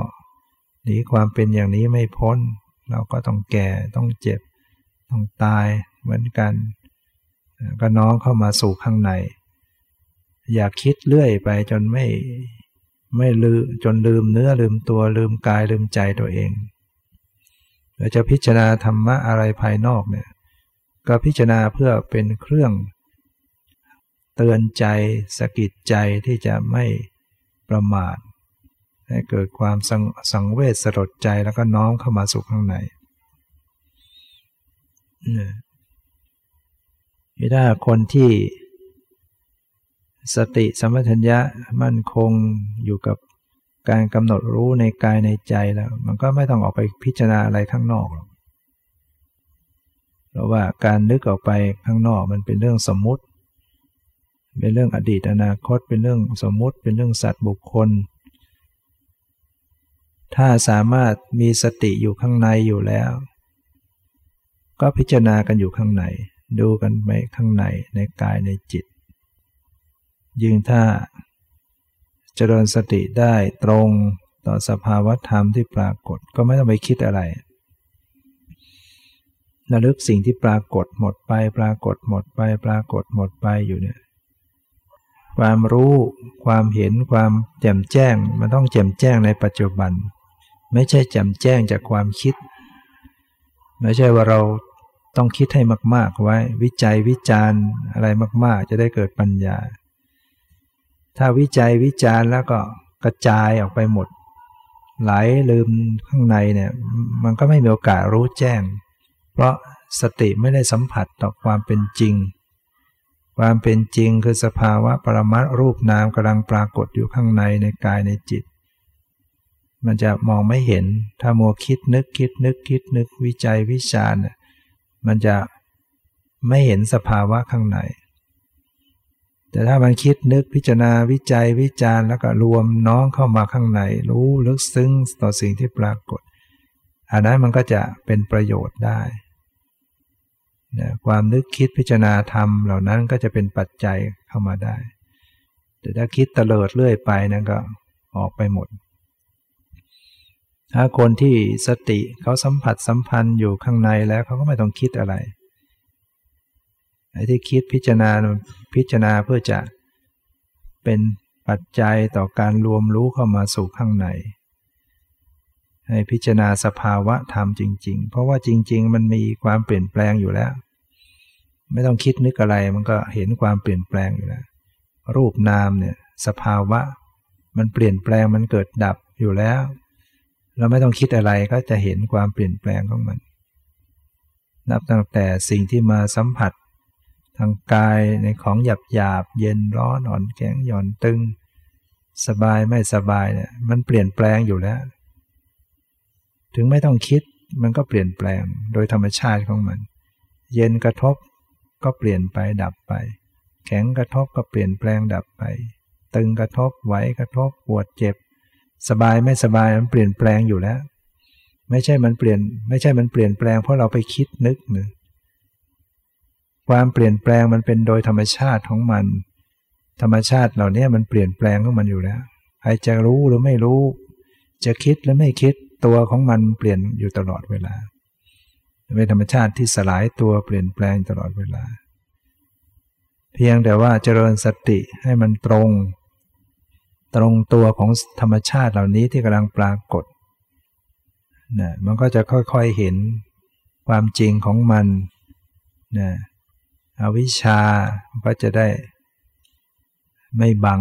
หนีความเป็นอย่างนี้ไม่พ้น เราก็ต้องแก่ต้องเจ็บ ต้องตายเหมือนกัน ก็น้องเข้ามาสู่ข้างใน อย่าคิดเรื่อยไปจนไม่ไม่ลืมจนลืมเนื้อลืมตัวลืมกายลืมใจตัวเองเราจะพิจารณาธรรมะอะไรภายนอกเนี่ยก็พิจารณาเพื่อเป็นเครื่อง เตือนใจสกิดใจที่จะไม่ประมาทให้เกิดความสงสงเวชสลดใจแล้วก็น้อมเข้ามาสู่ข้างในนี่ถ้าคนที่สติสัมปชัญญะมั่นคงอยู่กับการกำหนดรู้ในกายในใจแล้ว มันก็ไม่ต้องออกไปพิจารณาอะไรข้างนอกหรอกเพราะว่าการนึกออกไปข้างนอกมันเป็นเรื่องสมมุติ เป็นเรื่องอดีตอนาคต เป็นเรื่องสมมุติ เป็นเรื่องสัตว์บุคคล ถ้าสามารถมีสติอยู่ข้างในอยู่แล้ว ก็พิจารณากันอยู่ข้างใน ดูกันไปข้างในในกายในจิต ยิ่งถ้าเจริญสติได้ตรงต่อสภาวะธรรมที่ปรากฏก็ไม่ต้องไปคิดอะไรระลึกสิ่งที่ปรากฏหมดไป ปรากฏหมดไป ปรากฏหมดไปอยู่เนี่ย ความรู้ ความเห็นความแจ่มแจ้ง มันต้องแจ่มแจ้งในปัจจุบัน ไม่ใช่แจ่มแจ้งจากความคิด ไม่ใช่ว่าเราต้องคิดให้มาก ๆ ไว้ วิจัยวิจารณ์อะไรมาก ๆ จะได้เกิดปัญญา ถ้าวิจัยวิจารณ์แล้วก็กระจายออกไปหมด ไหลลืมข้างในเนี่ยมันก็ไม่มีโอกาสรู้แจ้ง เพราะสติไม่ได้สัมผัสต่อความเป็นจริง ความเป็นจริงคือสภาวะปรมัตรูปนามกำลังปรากฏอยู่ข้างในในกายในจิต มันจะมองไม่เห็น ถ้ามัวคิดนึกคิดนึกคิดนึกวิจัยวิจารณ์มันจะไม่เห็นสภาวะข้างใน แต่ถ้ามันคิดนึกพิจารณาวิจัยวิจารณ์แล้วก็รวมน้องเข้ามาข้างใน รู้ลึกซึ้งต่อสิ่งที่ปรากฏ อันนั้นมันก็จะเป็นประโยชน์ได้ นะความนึกคิดพิจารณาธรรมเหล่านั้นก็จะเป็นปัจจัยเข้ามาได้ แต่ถ้าคิดเตลิดเรื่อยไปนั่นก็ออกไปหมด ถ้าคนที่สติเขาสัมผัสสัมพันธ์อยู่ข้างในแล้วเขาก็ไม่ต้องคิดอะไรไอ้ที่คิดพิจารณาพิจารณาเพื่อจะเป็นปัจจัยต่อการรวมรู้เข้ามาสู่ข้างใน ให้พิจารณาสภาวะธรรมจริง ๆ เพราะว่าจริง ๆ มันมีความเปลี่ยนแปลงอยู่แล้ว ไม่ต้องคิดนึกอะไรมันก็เห็นความเปลี่ยนแปลงอยู่แล้ว รูปนามเนี่ยสภาวะ มันเปลี่ยนแปลงมันเกิดดับอยู่แล้ว เราไม่ต้องคิดอะไรก็จะเห็นความเปลี่ยนแปลงของมัน นับตั้งแต่สิ่งที่มาสัมผัส ทางกายในของหยาบหยาบเย็นร้อนอ่อนแข็งหย่อนตึง สบายไม่สบายเนี่ยมันเปลี่ยนแปลงอยู่แล้ว ถึงไม่ต้องคิดมันก็เปลี่ยนแปลงโดยธรรมชาติของมัน เย็นกระทบก็เปลี่ยนไปดับไป แข็งกระทบก็เปลี่ยนแปลงดับไป ตึงกระทบไหวกระทบปวดเจ็บ สบายไม่สบายมันเปลี่ยนแปลงอยู่แล้ว ไม่ใช่มันเปลี่ยนไม่ใช่มันเปลี่ยนแปลงเพราะเราไปคิดนึกเนึ่ความเปลี่ยนแปลงมันเป็นโดยธรรมชาติของมัน ธรรมชาติเหล่านี้มันเปลี่ยนแปลงของมันอยู่แล้วใครจะรู้หรือไม่รู้ จะคิดหรือไม่คิด ตัวของมันเปลี่ยนอยู่ตลอดเวลา เป็นธรรมชาติที่สลายตัวเปลี่ยนแปลงตลอดเวลา เพียงแต่ว่าเจริญสติให้มันตรง ตรงตัวของธรรมชาติเหล่านี้ที่กำลังปรากฏนะมันก็จะค่อยๆเห็นความจริงของมันนะอวิชชาก็จะได้ไม่บัง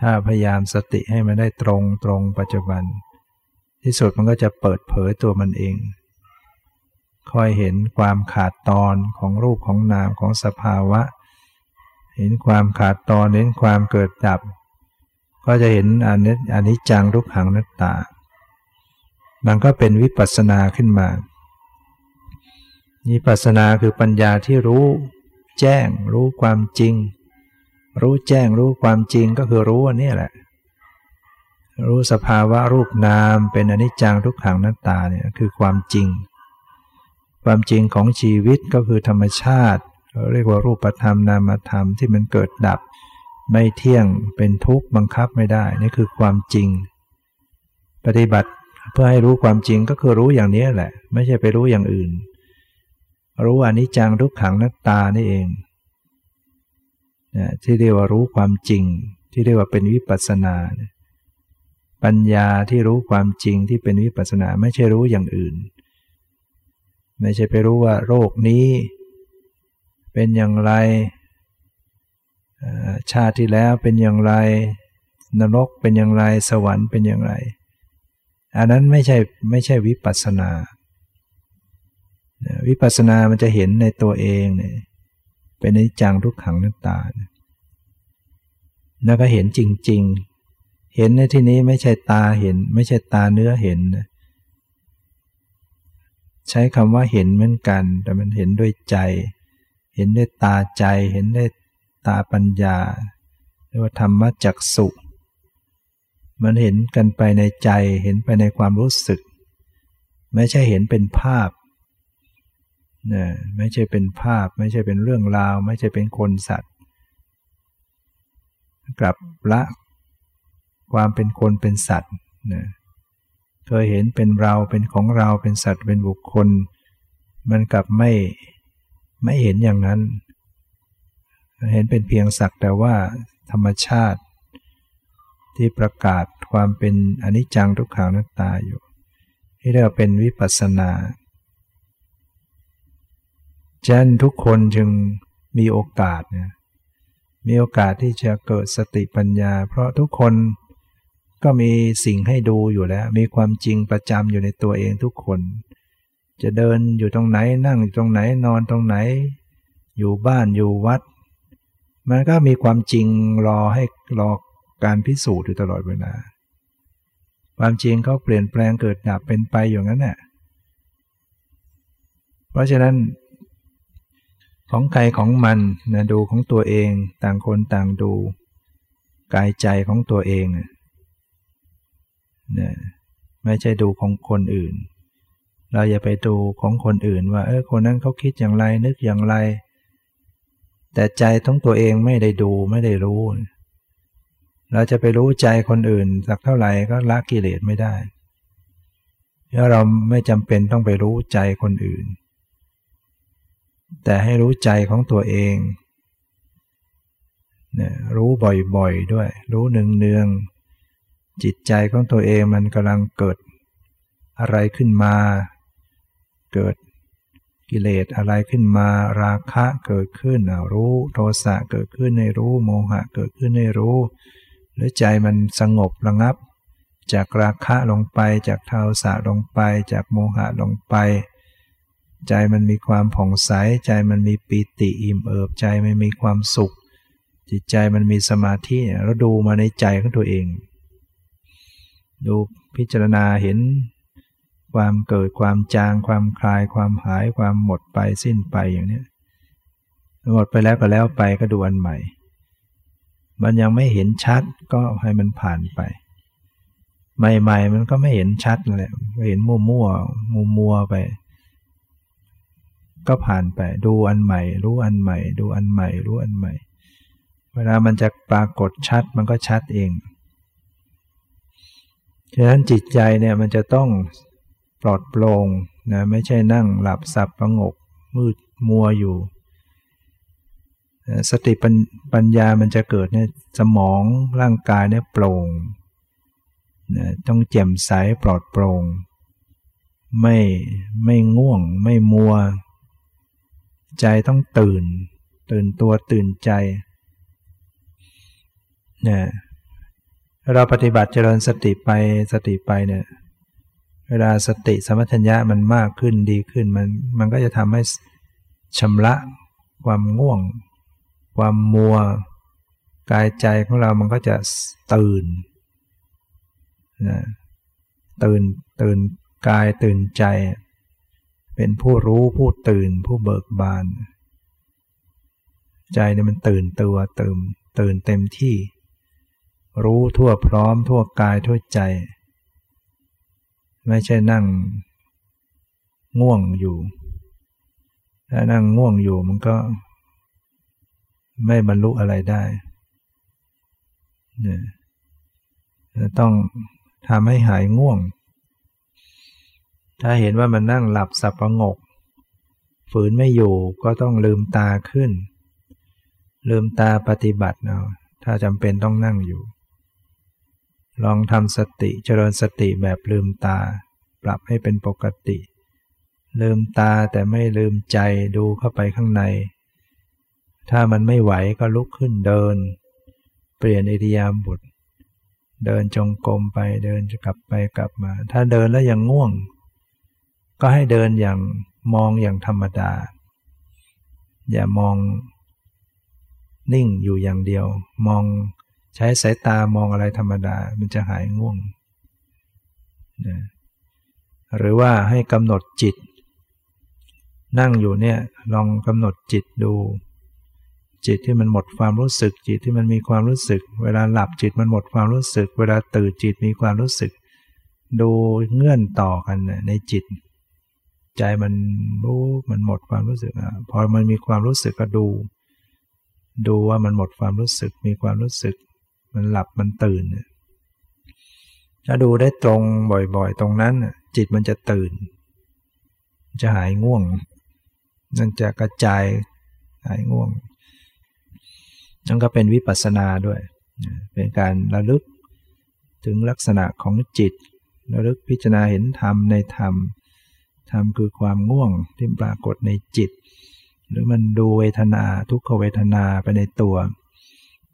ถ้าพยายามสติให้มันได้ตรงตรงปัจจุบัน ที่สุดมันก็จะเปิดเผยตัวมันเอง คอยเห็นความขาดตอนของรูปของนามของสภาวะ เห็นความขาดตอนเห็นความเกิดดับ ก็จะเห็นอนิจอนิจจังทุกขังนัตตา มันก็เป็นวิปัสสนาขึ้นมานิปัสนาคือปัญญาที่รู้แจ้ง รู้ความจริง รู้แจ้งรู้ความจริงก็คือรู้อันนี้แหละ รู้สภาวะรูปนามเป็นอนิจจังทุกขังนัตตาเนี่ยคือความจริง ความจริงของชีวิตก็คือธรรมชาติเรียกว่ารูปธรรมนามธรรมที่มันเกิดดับ ไม่เที่ยงเป็นทุกข์บังคับไม่ได้นี่คือความจริง ปฏิบัติเพื่อให้รู้ความจริงก็คือรู้อย่างนี้แหละ ไม่ใช่ไปรู้อย่างอื่น รู้อนิจจังทุกขังนัตตานี่เองที่เรียกว่ารู้ความจริง ที่เรียกว่าเป็นวิปัสสนา ปัญญาที่รู้ความจริงที่เป็นวิปัสสนาไม่ใช่รู้อย่างอื่น ไม่ใช่ไปรู้ว่าโรคนี้ เป็นอย่างไร ชาติที่แล้วเป็นอย่างไร นรกเป็นอย่างไร สวรรค์เป็นอย่างไร อันนั้นไม่ใช่ไม่ใช่วิปัสสนาวิปัสสนามันจะเห็นในตัวเองเนี่ยเป็นนิจังทุกขังนัตตา แล้วก็เห็นจริง ๆ เห็นในที่นี้ไม่ใช่ตาเห็น ไม่ใช่ตาเนื้อเห็น ใช้คำว่าเห็นเหมือนกัน แต่มันเห็นด้วยใจ เห็นด้วยตาใจ เห็นด้วยตาปัญญาเรียกว่าธรรมจักสุมันเห็นกันไปในใจ เห็นไปในความรู้สึก ไม่ใช่เห็นเป็นภาพนะไม่ใช่เป็นภาพ ไม่ใช่เป็นเรื่องราว ไม่ใช่เป็นคนสัตว์ กลับละ ความเป็นคนเป็นสัตว์นะเคยเห็นเป็นเราเป็นของเราเป็นสัตว์เป็นบุคคล มันกลับไม่ไม่เห็นอย่างนั้น เห็นเป็นเพียงสักแต่ว่าธรรมชาติที่ประกาศความเป็นอนิจจังทุกขังนัตตาอยู่ที่เรียกว่าเป็นวิปัสสนาฉะนั้นทุกคนจึงมีโอกาสนะมีโอกาสที่จะเกิดสติปัญญา เพราะทุกคน ก็มีสิ่งให้ดูอยู่แล้ว มีความจริงประจำอยู่ในตัวเองทุกคน จะเดินอยู่ตรงไหนนั่งอยู่ตรงไหนนอนตรงไหน อยู่บ้านอยู่วัด มันก็มีความจริงรอให้รอการพิสูจน์อยู่ตลอดเวลา ความจริงเขาเปลี่ยนแปลงเกิดดับเป็นไปอย่างนั้นแหละเพราะฉะนั้น ของใครของมันนะดูของตัวเอง ต่างคนต่างดู กายใจของตัวเองนะ ไม่ใช่ดูของคนอื่น เราอย่าไปดูของคนอื่น ว่าเออคนนั้นเขาคิดอย่างไรนึกอย่างไร แต่ใจทั้งตัวเองไม่ได้ดูไม่ได้รู้ เราจะไปรู้ใจคนอื่น สักเท่าไหร่ก็ละกิเลสไม่ได้เพราะเราไม่จำเป็นต้องไปรู้ใจคนอื่น แต่ให้รู้ใจของตัวเองเนี่ยรู้บ่อยๆด้วย รู้เนืองๆ จิตใจของตัวเองมันกำลังเกิดอะไรขึ้นมา เกิดกิเลสอะไรขึ้นมาราคะเกิดขึ้นรู้โทสะเกิดขึ้นในรู้โมหะเกิดขึ้นในรู้ หรือใจมันสงบระงับ จากราคะลงไปจากโทสะลงไป จากโมหะลงไป ใจมันมีความผ่องใสใจมันมีปีติอิ่มเอิบใจมันมีความสุข จิตใจมันมีสมาธิเราดูมาในใจของตัวเอง ดูพิจารณาเห็น ความเกิดความจาง ความคลาย ความหายความหมดไปสิ้นไปอย่างนี้หมดไปแล้วก็แล้วไปก็ดูอันใหม่ มันยังไม่เห็นชัดก็ให้มันผ่านไป ใหม่ๆมันก็ไม่เห็นชัดแหละเห็นมั่วมั่วมัวมัวไป ก็ผ่านไป ดูอันใหม่ รู้อันใหม่ ดูอันใหม่ รู้อันใหม่ เวลามันจะปรากฏชัดมันก็ชัดเอง ฉะนั้นจิตใจเนี่ยมันจะต้องปลอดโปร่งนะไม่ใช่นั่งหลับสับประงกมืดมัวอยู่ สติปัญญามันจะเกิดเนี่ยสมองร่างกายเนี่ยโปร่งนะต้องแจ่มใสปลอดโปร่งไม่ไม่ง่วง ไม่มัว ใจต้องตื่น ตื่นตัวตื่นใจนี่ย เราปฏิบัติเจริญสติไปสติไปเนี่ย เวลาสติสมัชัญญะมันมากขึ้นดีขึ้นมันมันก็จะทำให้ชำระความง่วง ความมัว กายใจของเรามันก็จะตื่นนะตื่นตื่นกายตื่นใจ เป็นผู้รู้ผู้ตื่นผู้เบิกบาน ใจเนี่ยมันตื่นตัวตื่นตื่นเต็มที่ รู้ทั่วพร้อมทั่วกายทั่วใจ ไม่ใช่นั่ง ง่วงอยู่ ถ้านั่งง่วงอยู่มันก็ ไม่บรรลุอะไรได้เนี่ยต้องทำให้หายง่วง ถ้าเห็นว่ามันนั่งหลับสับประงก ฝืนไม่อยู่ก็ต้องลืมตาขึ้น ลืมตาปฏิบัติเอาถ้าจำเป็นต้องนั่งอยู่ ลองทำสติเจริญสติแบบลืมตา ปรับให้เป็นปกติ ลืมตาแต่ไม่ลืมใจดูเข้าไปข้างใน ถ้ามันไม่ไหวก็ลุกขึ้นเดิน เปลี่ยนอิริยาบถเดินจงกรมไปเดินจะกลับไปกลับมา ถ้าเดินแล้วยังง่วง ก็ให้เดินอย่างมองอย่างธรรมดา อย่ามองนิ่งอยู่อย่างเดียว มอง ใช้สายตามองอะไรธรรมดา มันจะหายง่วงนะหรือว่าให้กำหนดจิต นั่งอยู่เนี่ยลองกำหนดจิตดู จิตที่มันหมดความรู้สึก จิตที่มันมีความรู้สึก เวลาหลับจิตมันหมดความรู้สึก เวลาตื่นจิตมีความรู้สึก ดูเงื่อนต่อกันในจิต ใจมันรู้มันหมดความรู้สึกอะพอมันมีความรู้สึกก็ดู ดูว่ามันหมดความรู้สึก มีความรู้สึก มันหลับมันตื่นถ้าดูได้ตรงบ่อยๆ ตรงนั้นจิตมันจะตื่น จะหายง่วงนั่นจะกระจายหายง่วงนั่นก็เป็นวิปัสสนาด้วย เป็นการระลึกถึงลักษณะของจิต ระลึกพิจารณาเห็นธรรมในธรรม ธรรมคือความง่วงที่ปรากฏในจิต หรือมันดูเวทนาทุกขเวทนาไปในตัว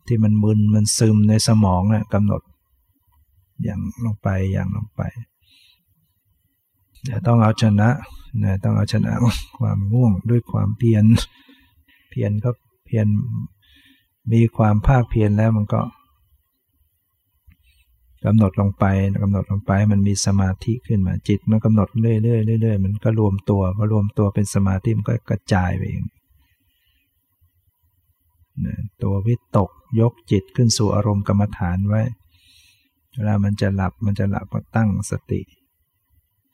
ที่มันมึนมันซึมในสมองนะ่ะกำหนด อย่างลงไปอย่างลงไปต้องเอาชนะนะต้องเอาชนะความง่วงด้วยความเพียรเพียรก็เพียรมีความภาคเพียรแล้วมันก็กำหนดลงไปกำหนดลงไปมันมีสมาธิขึ้นมาจิตมันกำหนดเรื่อยๆเรื่อยๆมันก็รวมตัวพอรวมตัวเป็นสมาธิมันก็กระจายไปเอง ตัววิตกยกจิตขึ้นสู่อารมณ์กรรมฐานไว้ เวลามันจะหลับมันจะหลับก็ตั้งสติ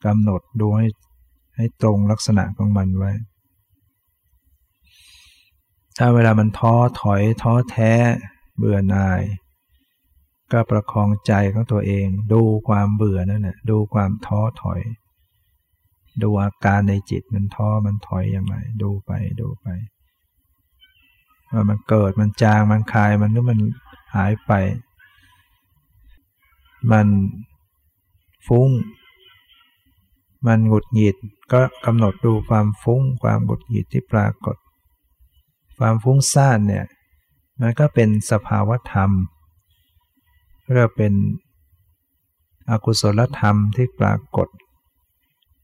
กำหนดดูให้ให้ตรงลักษณะของมันไว้ ถ้าเวลามันท้อถอยท้อแท้เบื่อหน่าย ก็ประคองใจของตัวเอง ดูความเบื่อนั่นแหละดูความท้อถอย ดูอาการในจิตมันท้อมันถอยอย่างไรดูไปดูไป ว่ามันเกิดมันจางมันคลายมันหรือมันหายไป มันฟุ้ง มันหงุดหงิดก็กำหนดดูความฟุ้ง ความหงุดหงิดที่ปรากฏ ความฟุ้งซ่านเนี่ยมันก็เป็นสภาวธรรมเรียกเป็นอกุศลธรรมที่ปรากฏ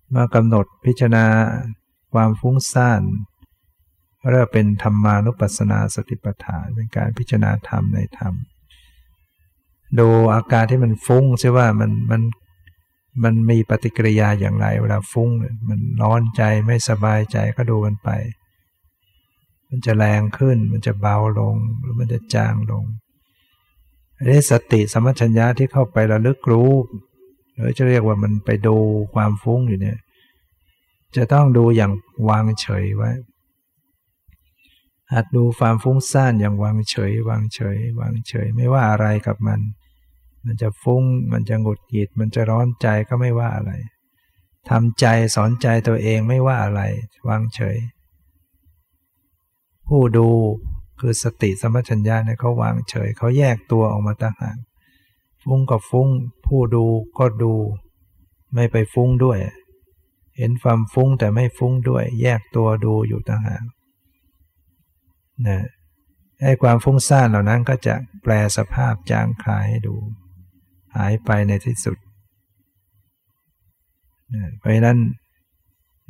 เมื่อกำหนดพิจารณาความฟุ้งซ่าน เรียกเป็นธรรมานุปัสสนาสติปัฏฐาน เป็นการพิจารณาธรรมในธรรม ดูอาการที่มันฟุ้งใช่ว่ามันมันมันมีปฏิกิริยาอย่างไร เวลาฟุ้งมันร้อนใจไม่สบายใจก็ดูกันไป มันจะแรงขึ้น มันจะเบาลงหรือมันจะจางลงอันนี้สติสมัชัญญะที่เข้าไประลึกรู้หรือจะเรียกว่ามันไปดูความฟุ้งอยู่เนี่ย จะต้องดูอย่างวางเฉยไว้ หัดดูความฟุ้งซ่านอย่างวางเฉย วางเฉย วางเฉย ไม่ว่าอะไรกับมัน มันจะฟุ้ง มันจะหงุดหงิด มันจะร้อนใจก็ไม่ว่าอะไรทำใจสอนใจตัวเองไม่ว่าอะไร วางเฉย ผู้ดูคือสติสมัชัญญาเนี่ยเขาวางเฉย เขาแยกตัวออกมาต่างหากฟุ้งกับฟุ้ง ผู้ดูก็ดู ไม่ไปฟุ้งด้วย เห็นความฟุ้งแต่ไม่ฟุ้งด้วย แยกตัวดูอยู่ต่างหาก นะไอ้ความฟุ้งซ่านเหล่านั้นก็จะแปลสภาพจางคลายให้ดู หายไปในที่สุดเพราะฉะนั้น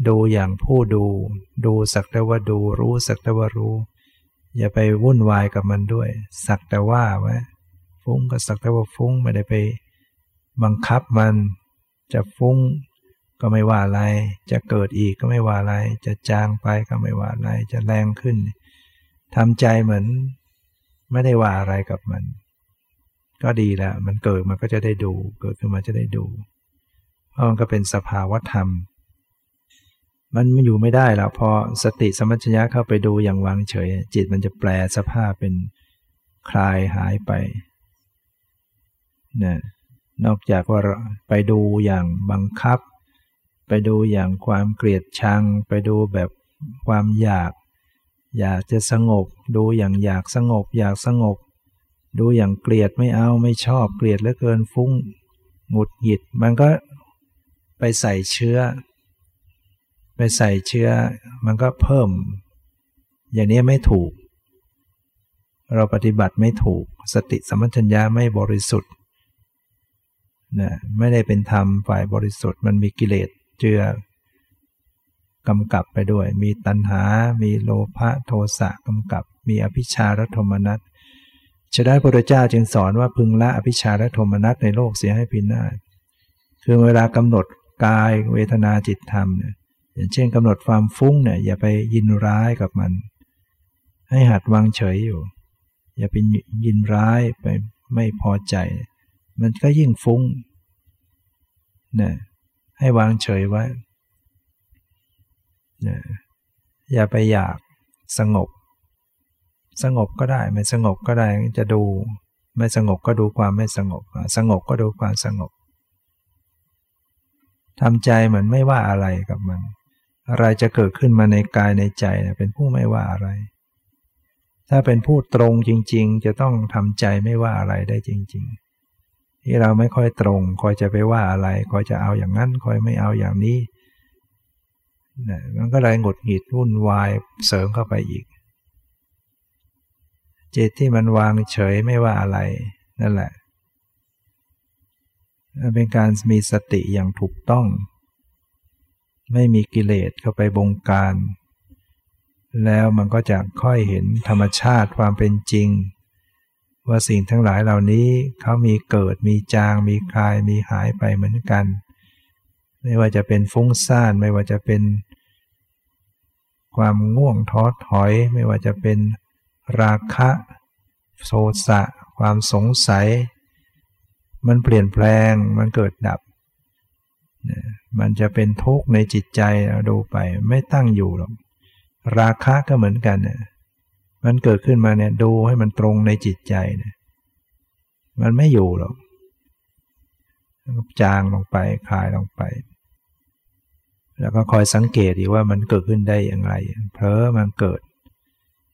ดูอย่างผู้ดู ดูสักแต่ว่าดูรู้สักแต่ว่ารู้ อย่าไปวุ่นวายกับมันด้วย สักแต่ว่าไว้ฟุ้งก็สักแต่ว่าฟุ้งไม่ได้ไปบังคับมันจะฟุ้งก็ไม่ว่าอะไร จะเกิดอีกก็ไม่ว่าอะไร จะจางไปก็ไม่ว่าอะไร จะแรงขึ้น ทำใจเหมือน ไม่ได้ว่าอะไรกับมัน ก็ดีแล้วมันเกิดมันก็จะได้ดู เกิดขึ้นมาจะได้ดูเพราะมันก็เป็นสภาวะธรรม มันอยู่ไม่ได้แล้วพอสติสมัชญะเข้าไปดูอย่างวางเฉย จิตมันจะแปลสภาพเป็นคลายหายไปนะนอกจากว่าไปดูอย่างบังคับ ไปดูอย่างความเกลียดชัง ไปดูแบบความอยาก อยากจะสงบ ดูอย่างอยากสงบ อยากสงบ ดูอย่างเกลียดไม่เอาไม่ชอบเกลียดเหลือเกินฟุ้งหงุดหงิด มันก็ไปใส่เชื้อ ไปใส่เชื้อ มันก็เพิ่ม อย่างนี้ไม่ถูก เราปฏิบัติไม่ถูก สติสมัชัญญาไม่บริสุทธิ์นะไม่ได้เป็นธรรมฝ่ายบริสุทธิ์มันมีกิเลสเจือ กำกับไปด้วย มีตัณหา มีโลภะโทสะกำกับ มีอภิชาและโทมนัสฉะนั้นพระพุทธเจ้าจึงสอนว่าพึงละอภิชาและโทมนัสในโลกเสียให้พินาศคือเวลากำหนดกายเวทนาจิตธรรมเนี่ยอย่างเช่นกำหนดความฟุ้งเนี่ยอย่าไปยินร้ายกับมัน ให้หัดวางเฉยอยู่ อย่าไปยินร้ายไปไม่พอใจ มันก็ยิ่งฟุ้งนะให้วางเฉยไว้ นะอย่าไปอยากสงบ สงบก็ได้ไม่สงบก็ได้จะดู ไม่สงบก็ดูความไม่สงบ สงบก็ดูความสงบทำใจเหมือนไม่ว่าอะไรกับมัน อะไรจะเกิดขึ้นมาในกายในใจเป็นผู้ไม่ว่าอะไร ถ้าเป็นผู้ตรงจริง ๆ จะต้องทำใจไม่ว่าอะไรได้จริง ๆ ที่เราไม่ค่อยตรงคอยจะไปว่าอะไรคอยจะเอาอย่างนั้นคอยไม่เอาอย่างนี้ มันก็เลยหงุดหงิดวุ่นวายเสริมเข้าไปอีก จิตที่มันวางเฉยไม่ว่าอะไร นั่นแหละเป็นการมีสติอย่างถูกต้อง ไม่มีกิเลสเข้าไปบงการ แล้วมันก็จะค่อยเห็นธรรมชาติความเป็นจริง ว่าสิ่งทั้งหลายเหล่านี้เขามีเกิดมีจาง มีคลายมีหายไปเหมือนกัน ไม่ว่าจะเป็นฟุ้งซ่านไม่ว่าจะเป็น ความง่วงท้อถอยไม่ว่าจะเป็นราคะโทสะความสงสัย มันเปลี่ยนแปลงมันเกิดดับ มันจะเป็นทุกข์ในจิตใจเราดูไปไม่ตั้งอยู่หรอกราคะก็เหมือนกันเนี่ยมันเกิดขึ้นมาเนี่ยดูให้มันตรงในจิตใจเนี่ยมันไม่อยู่หรอกจางลงไปคลายลงไป แล้วก็คอยสังเกตดีว่ามันเกิดขึ้นได้อย่างไร เพราะมันเกิด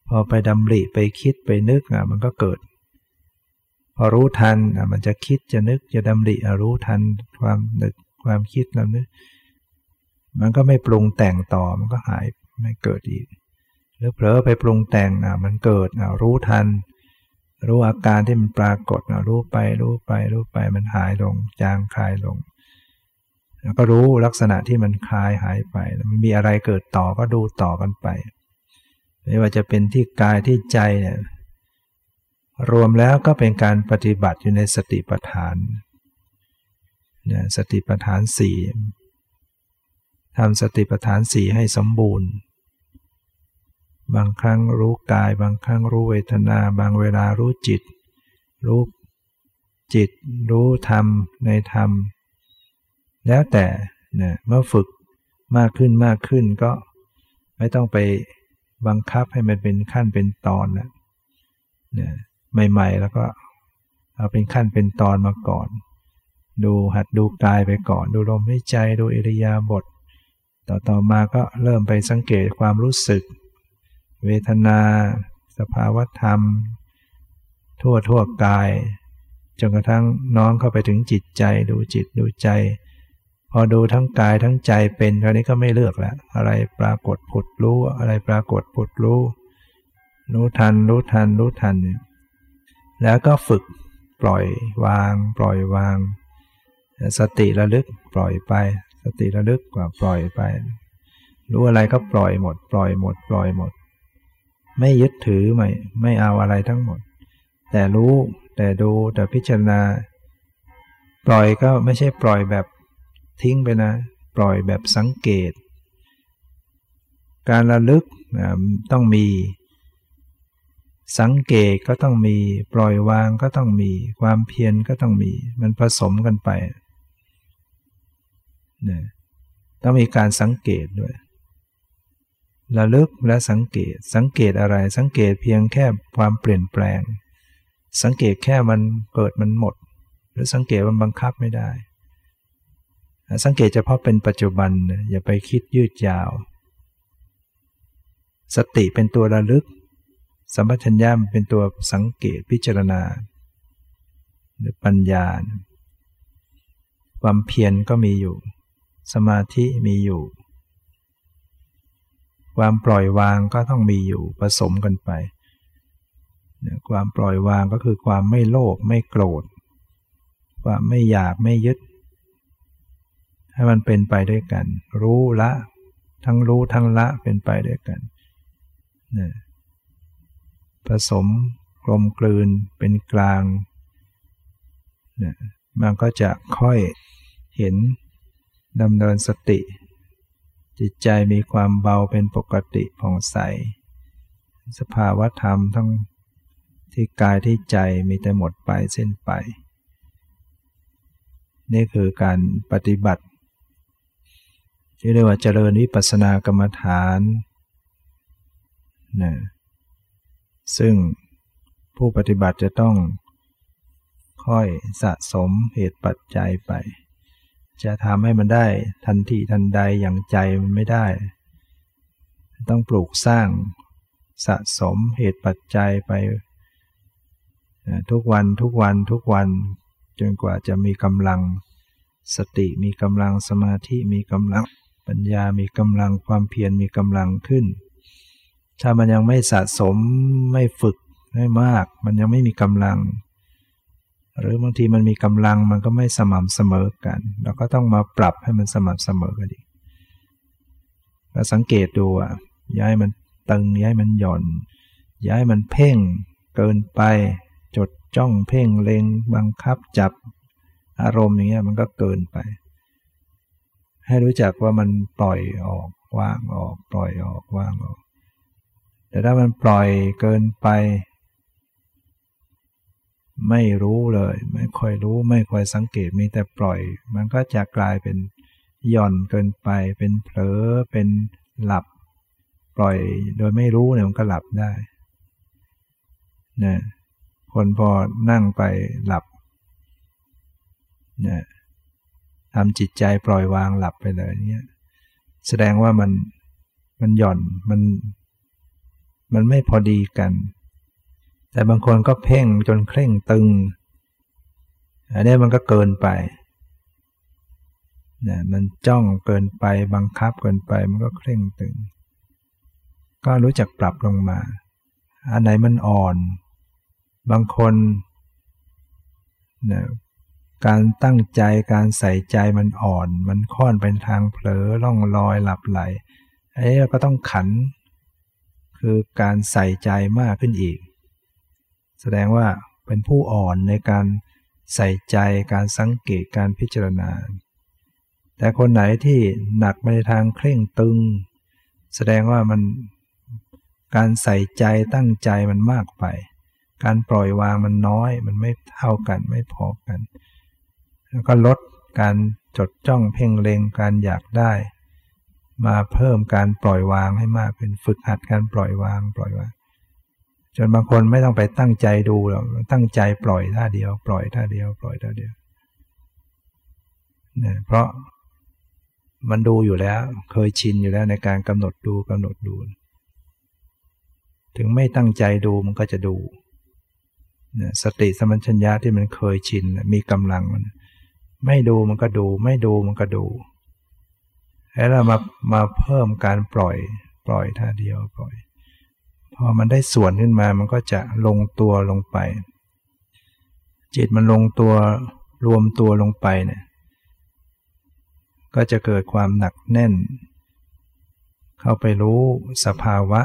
พอไปดำริไปคิดไปนึกอะมันก็เกิด พอรู้ทันอะมันจะคิดจะนึกจะดำริอรู้ทันความนึกความคิดแล้วนึกมันก็ไม่ปรุงแต่งต่อมันก็หายไม่เกิดอีก หรือเผลอไปปรุงแต่งอะมันเกิดอะรู้ทัน รู้อาการที่มันปรากฏอะรู้ไปรู้ไปรู้ไปมันหายลงจางคลายลง แล้วก็รู้ลักษณะที่มันคลายหายไปมันมีอะไรเกิดต่อก็ดูต่อกันไป ไม่ว่าจะเป็นที่กายที่ใจเนี่ยรวมแล้วก็เป็นการปฏิบัติอยู่ในสติปัฏฐานเนี่ยสติปัฏฐานสี่ทำสติปัฏฐานสี่ให้สมบูรณ์ บางครั้งรู้กาย บางครั้งรู้เวทนา บางเวลารู้จิต รู้จิต รู้ธรรมในธรรม แล้วแต่เนี่ยเมื่อฝึกมากขึ้นมากขึ้นก็ไม่ต้องไปบังคับให้มันเป็นขั้นเป็นตอนแล้วนี่ยใหม่ ๆ แล้วก็เอาเป็นขั้นเป็นตอนมาก่อน ดูหัดดูกายไปก่อน ดูลมหายใจดูอิริยาบถต่อต่อมาก็เริ่มไปสังเกตความรู้สึก เวทนา สภาวธรรม ทั่วทั่วกายจนกระทั่งน้องเข้าไปถึงจิตใจดูจิตดูใจ พอดูทั้งกายทั้งใจเป็นคราวนี้ก็ไม่เลือกแล้วอะไรปรากฏผุดรู้ อะไรปรากฏผุดรู้ รู้ทัน รู้ทัน รู้ทันเนี่ยแล้วก็ฝึกปล่อยวาง ปล่อยวาง สติระลึกปล่อยไป สติระลึกกว่าปล่อยไป รู้อะไรก็ปล่อยหมด ปล่อยหมด ปล่อยหมด ไม่ยึดถือไม่ไม่เอาอะไรทั้งหมด แต่รู้แต่ดูแต่พิจารณา ปล่อยก็ไม่ใช่ปล่อยแบบ ทิ้งไปนะ ปล่อยแบบสังเกต การระลึกต้องมี สังเกตก็ต้องมี ปล่อยวางก็ต้องมี ความเพียรก็ต้องมี มันผสมกันไปนี่ยต้องมีการสังเกตด้วย ระลึกและสังเกต สังเกตอะไร สังเกตเพียงแค่ความเปลี่ยนแปลง สังเกตแค่มันเกิดมันหมด หรือสังเกตมันบังคับไม่ได้ สังเกตเฉพาะเป็นปัจจุบันอย่าไปคิดยืดยาว สติเป็นตัวระลึก สัมปชัญญะเป็นตัวสังเกตพิจารณา หรือปัญญา ความเพียรก็มีอยู่ สมาธิมีอยู่ ความปล่อยวางก็ต้องมีอยู่ผสมกันไป ความปล่อยวางก็คือความไม่โลภไม่โกรธ ความไม่อยากไม่ยึด ให้มันเป็นไปด้วยกัน รู้ละ ทั้งรู้ทั้งละเป็นไปด้วยกันนะผสมกลมกลืนเป็นกลางนะมันก็จะค่อยเห็นดำเนินสติ จิตใจมีความเบาเป็นปกติผ่องใส สภาวะธรรมทั้งที่กายที่ใจมีแต่หมดไปเส้นไป นี่คือการปฏิบัติ ที่เรียกว่าเจริญวิปัสสนากรรมฐานนะซึ่งผู้ปฏิบัติจะต้องค่อยสะสมเหตุปัจจัยไป จะทำให้มันได้ทันทีทันใดอย่างใจมันไม่ได้ ต้องปลูกสร้างสะสมเหตุปัจจัยไป ทุกวันทุกวันทุกวันจนกว่าจะมีกำลังสติมีกำลังสมาธิมีกำลัง ปัญญามีกำลังความเพียรมีกำลังขึ้น ถ้ามันยังไม่สะสมไม่ฝึกให้มาก มันยังไม่มีกำลัง หรือบางทีมันมีกำลังมันก็ไม่สม่ำเสมอกัน เราก็ต้องมาปรับให้มันสม่ำเสมอกันดีก็สังเกตดูอะย้ายมันตึงย้ายมันหย่อน ย้ายมันเพ่งเกินไป จดจ้องเพ่งเลงบังคับจับอารมณ์อย่างเงี้ยมันก็เกินไป ให้รู้จักว่ามันปล่อยออกว่างออกปล่อยออกว่างออก แต่ถ้ามันปล่อยเกินไป ไม่รู้เลย ไม่ค่อยรู้ไม่ค่อยสังเกตมีแต่ปล่อย มันก็จะกลายเป็นหย่อนเกินไป เป็นเผลอเป็นหลับ ปล่อยโดยไม่รู้เนี่ยมันก็หลับได้นะคนพอนั่งไปหลับเนี่ย ทำจิตใจปล่อยวางหลับไปเลยเนี่ยแสดงว่ามันมันหย่อนมันมันไม่พอดีกัน แต่บางคนก็เพ่งจนเคร่งตึง อันนี้มันก็เกินไปนี่ยมันจ้องเกินไปบังคับเกินไปมันก็เคร่งตึง ก็รู้จักปรับลงมา อันไหนมันอ่อน บางคนนี่ย การตั้งใจการใส่ใจมันอ่อน มันค่อนเป็นทางเผลอล่องลอยหลับไหลไอ้เราก็ต้องขัน คือการใส่ใจมากขึ้นอีก แสดงว่าเป็นผู้อ่อนในการใส่ใจการสังเกตการพิจารณา แต่คนไหนที่หนักไปในทางเคร่งตึง แสดงว่ามันการใส่ใจตั้งใจมันมากไป การปล่อยวางมันน้อย มันไม่เท่ากันไม่พอกัน แล้วก็ลดการจดจ้องเพ่งเล็งการอยากได้ มาเพิ่มการปล่อยวางให้มากเป็นฝึกหัดการปล่อยวางปล่อยวาง จนบางคนไม่ต้องไปตั้งใจดูหรอกตั้งใจปล่อยท่าเดียว ปล่อยท่าเดียว ปล่อยท่าเดียวเนี่ยเพราะมันดูอยู่แล้ว เคยชินอยู่แล้วในการกำหนดดูกำหนดดู ถึงไม่ตั้งใจดูมันก็จะดูสติสมัญชัญญะที่มันเคยชินมีกำลังมัน ไม่ดูมันก็ดู ไม่ดูมันก็ดูแล้วเรามามาเพิ่มการปล่อย ปล่อยท่าเดียวปล่อย พอมันได้ส่วนขึ้นมามันก็จะลงตัวลงไป จิตมันลงตัวรวมตัวลงไปเนี่ยก็จะเกิดความหนักแน่น เข้าไปรู้สภาวะ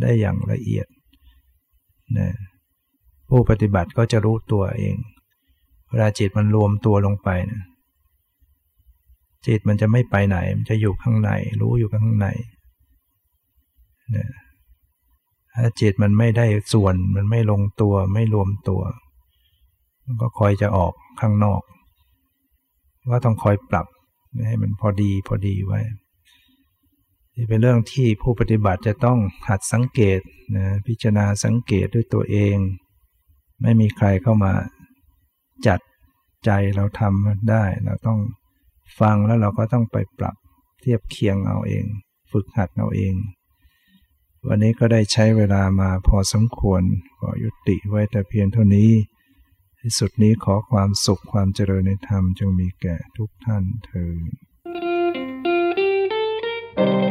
ได้อย่างละเอียดนะผู้ปฏิบัติก็จะรู้ตัวเอง เวลาจิตมันรวมตัวลงไปนะจิตมันจะไม่ไปไหน มันจะอยู่ข้างใน รู้อยู่ข้างในนะถ้าจิตมันไม่ได้ส่วน มันไม่ลงตัว ไม่รวมตัว มันก็คอยจะออกข้างนอก ว่าต้องคอยปรับให้มันพอดีพอดีไว้นี่เป็นเรื่องที่ผู้ปฏิบัติจะต้องหัดสังเกตนะพิจารณาสังเกตด้วยตัวเอง ไม่มีใครเข้ามา จัดใจเราทำได้ เราต้องฟังแล้วเราก็ต้องไปปรับเทียบเคียงเอาเอง ฝึกหัดเอาเอง วันนี้ก็ได้ใช้เวลามาพอสมควรขอยุติไว้แต่เพียงเท่านี้ที่สุดนี้ขอความสุขความเจริญในธรรมจงมีแก่ทุกท่านเธอญ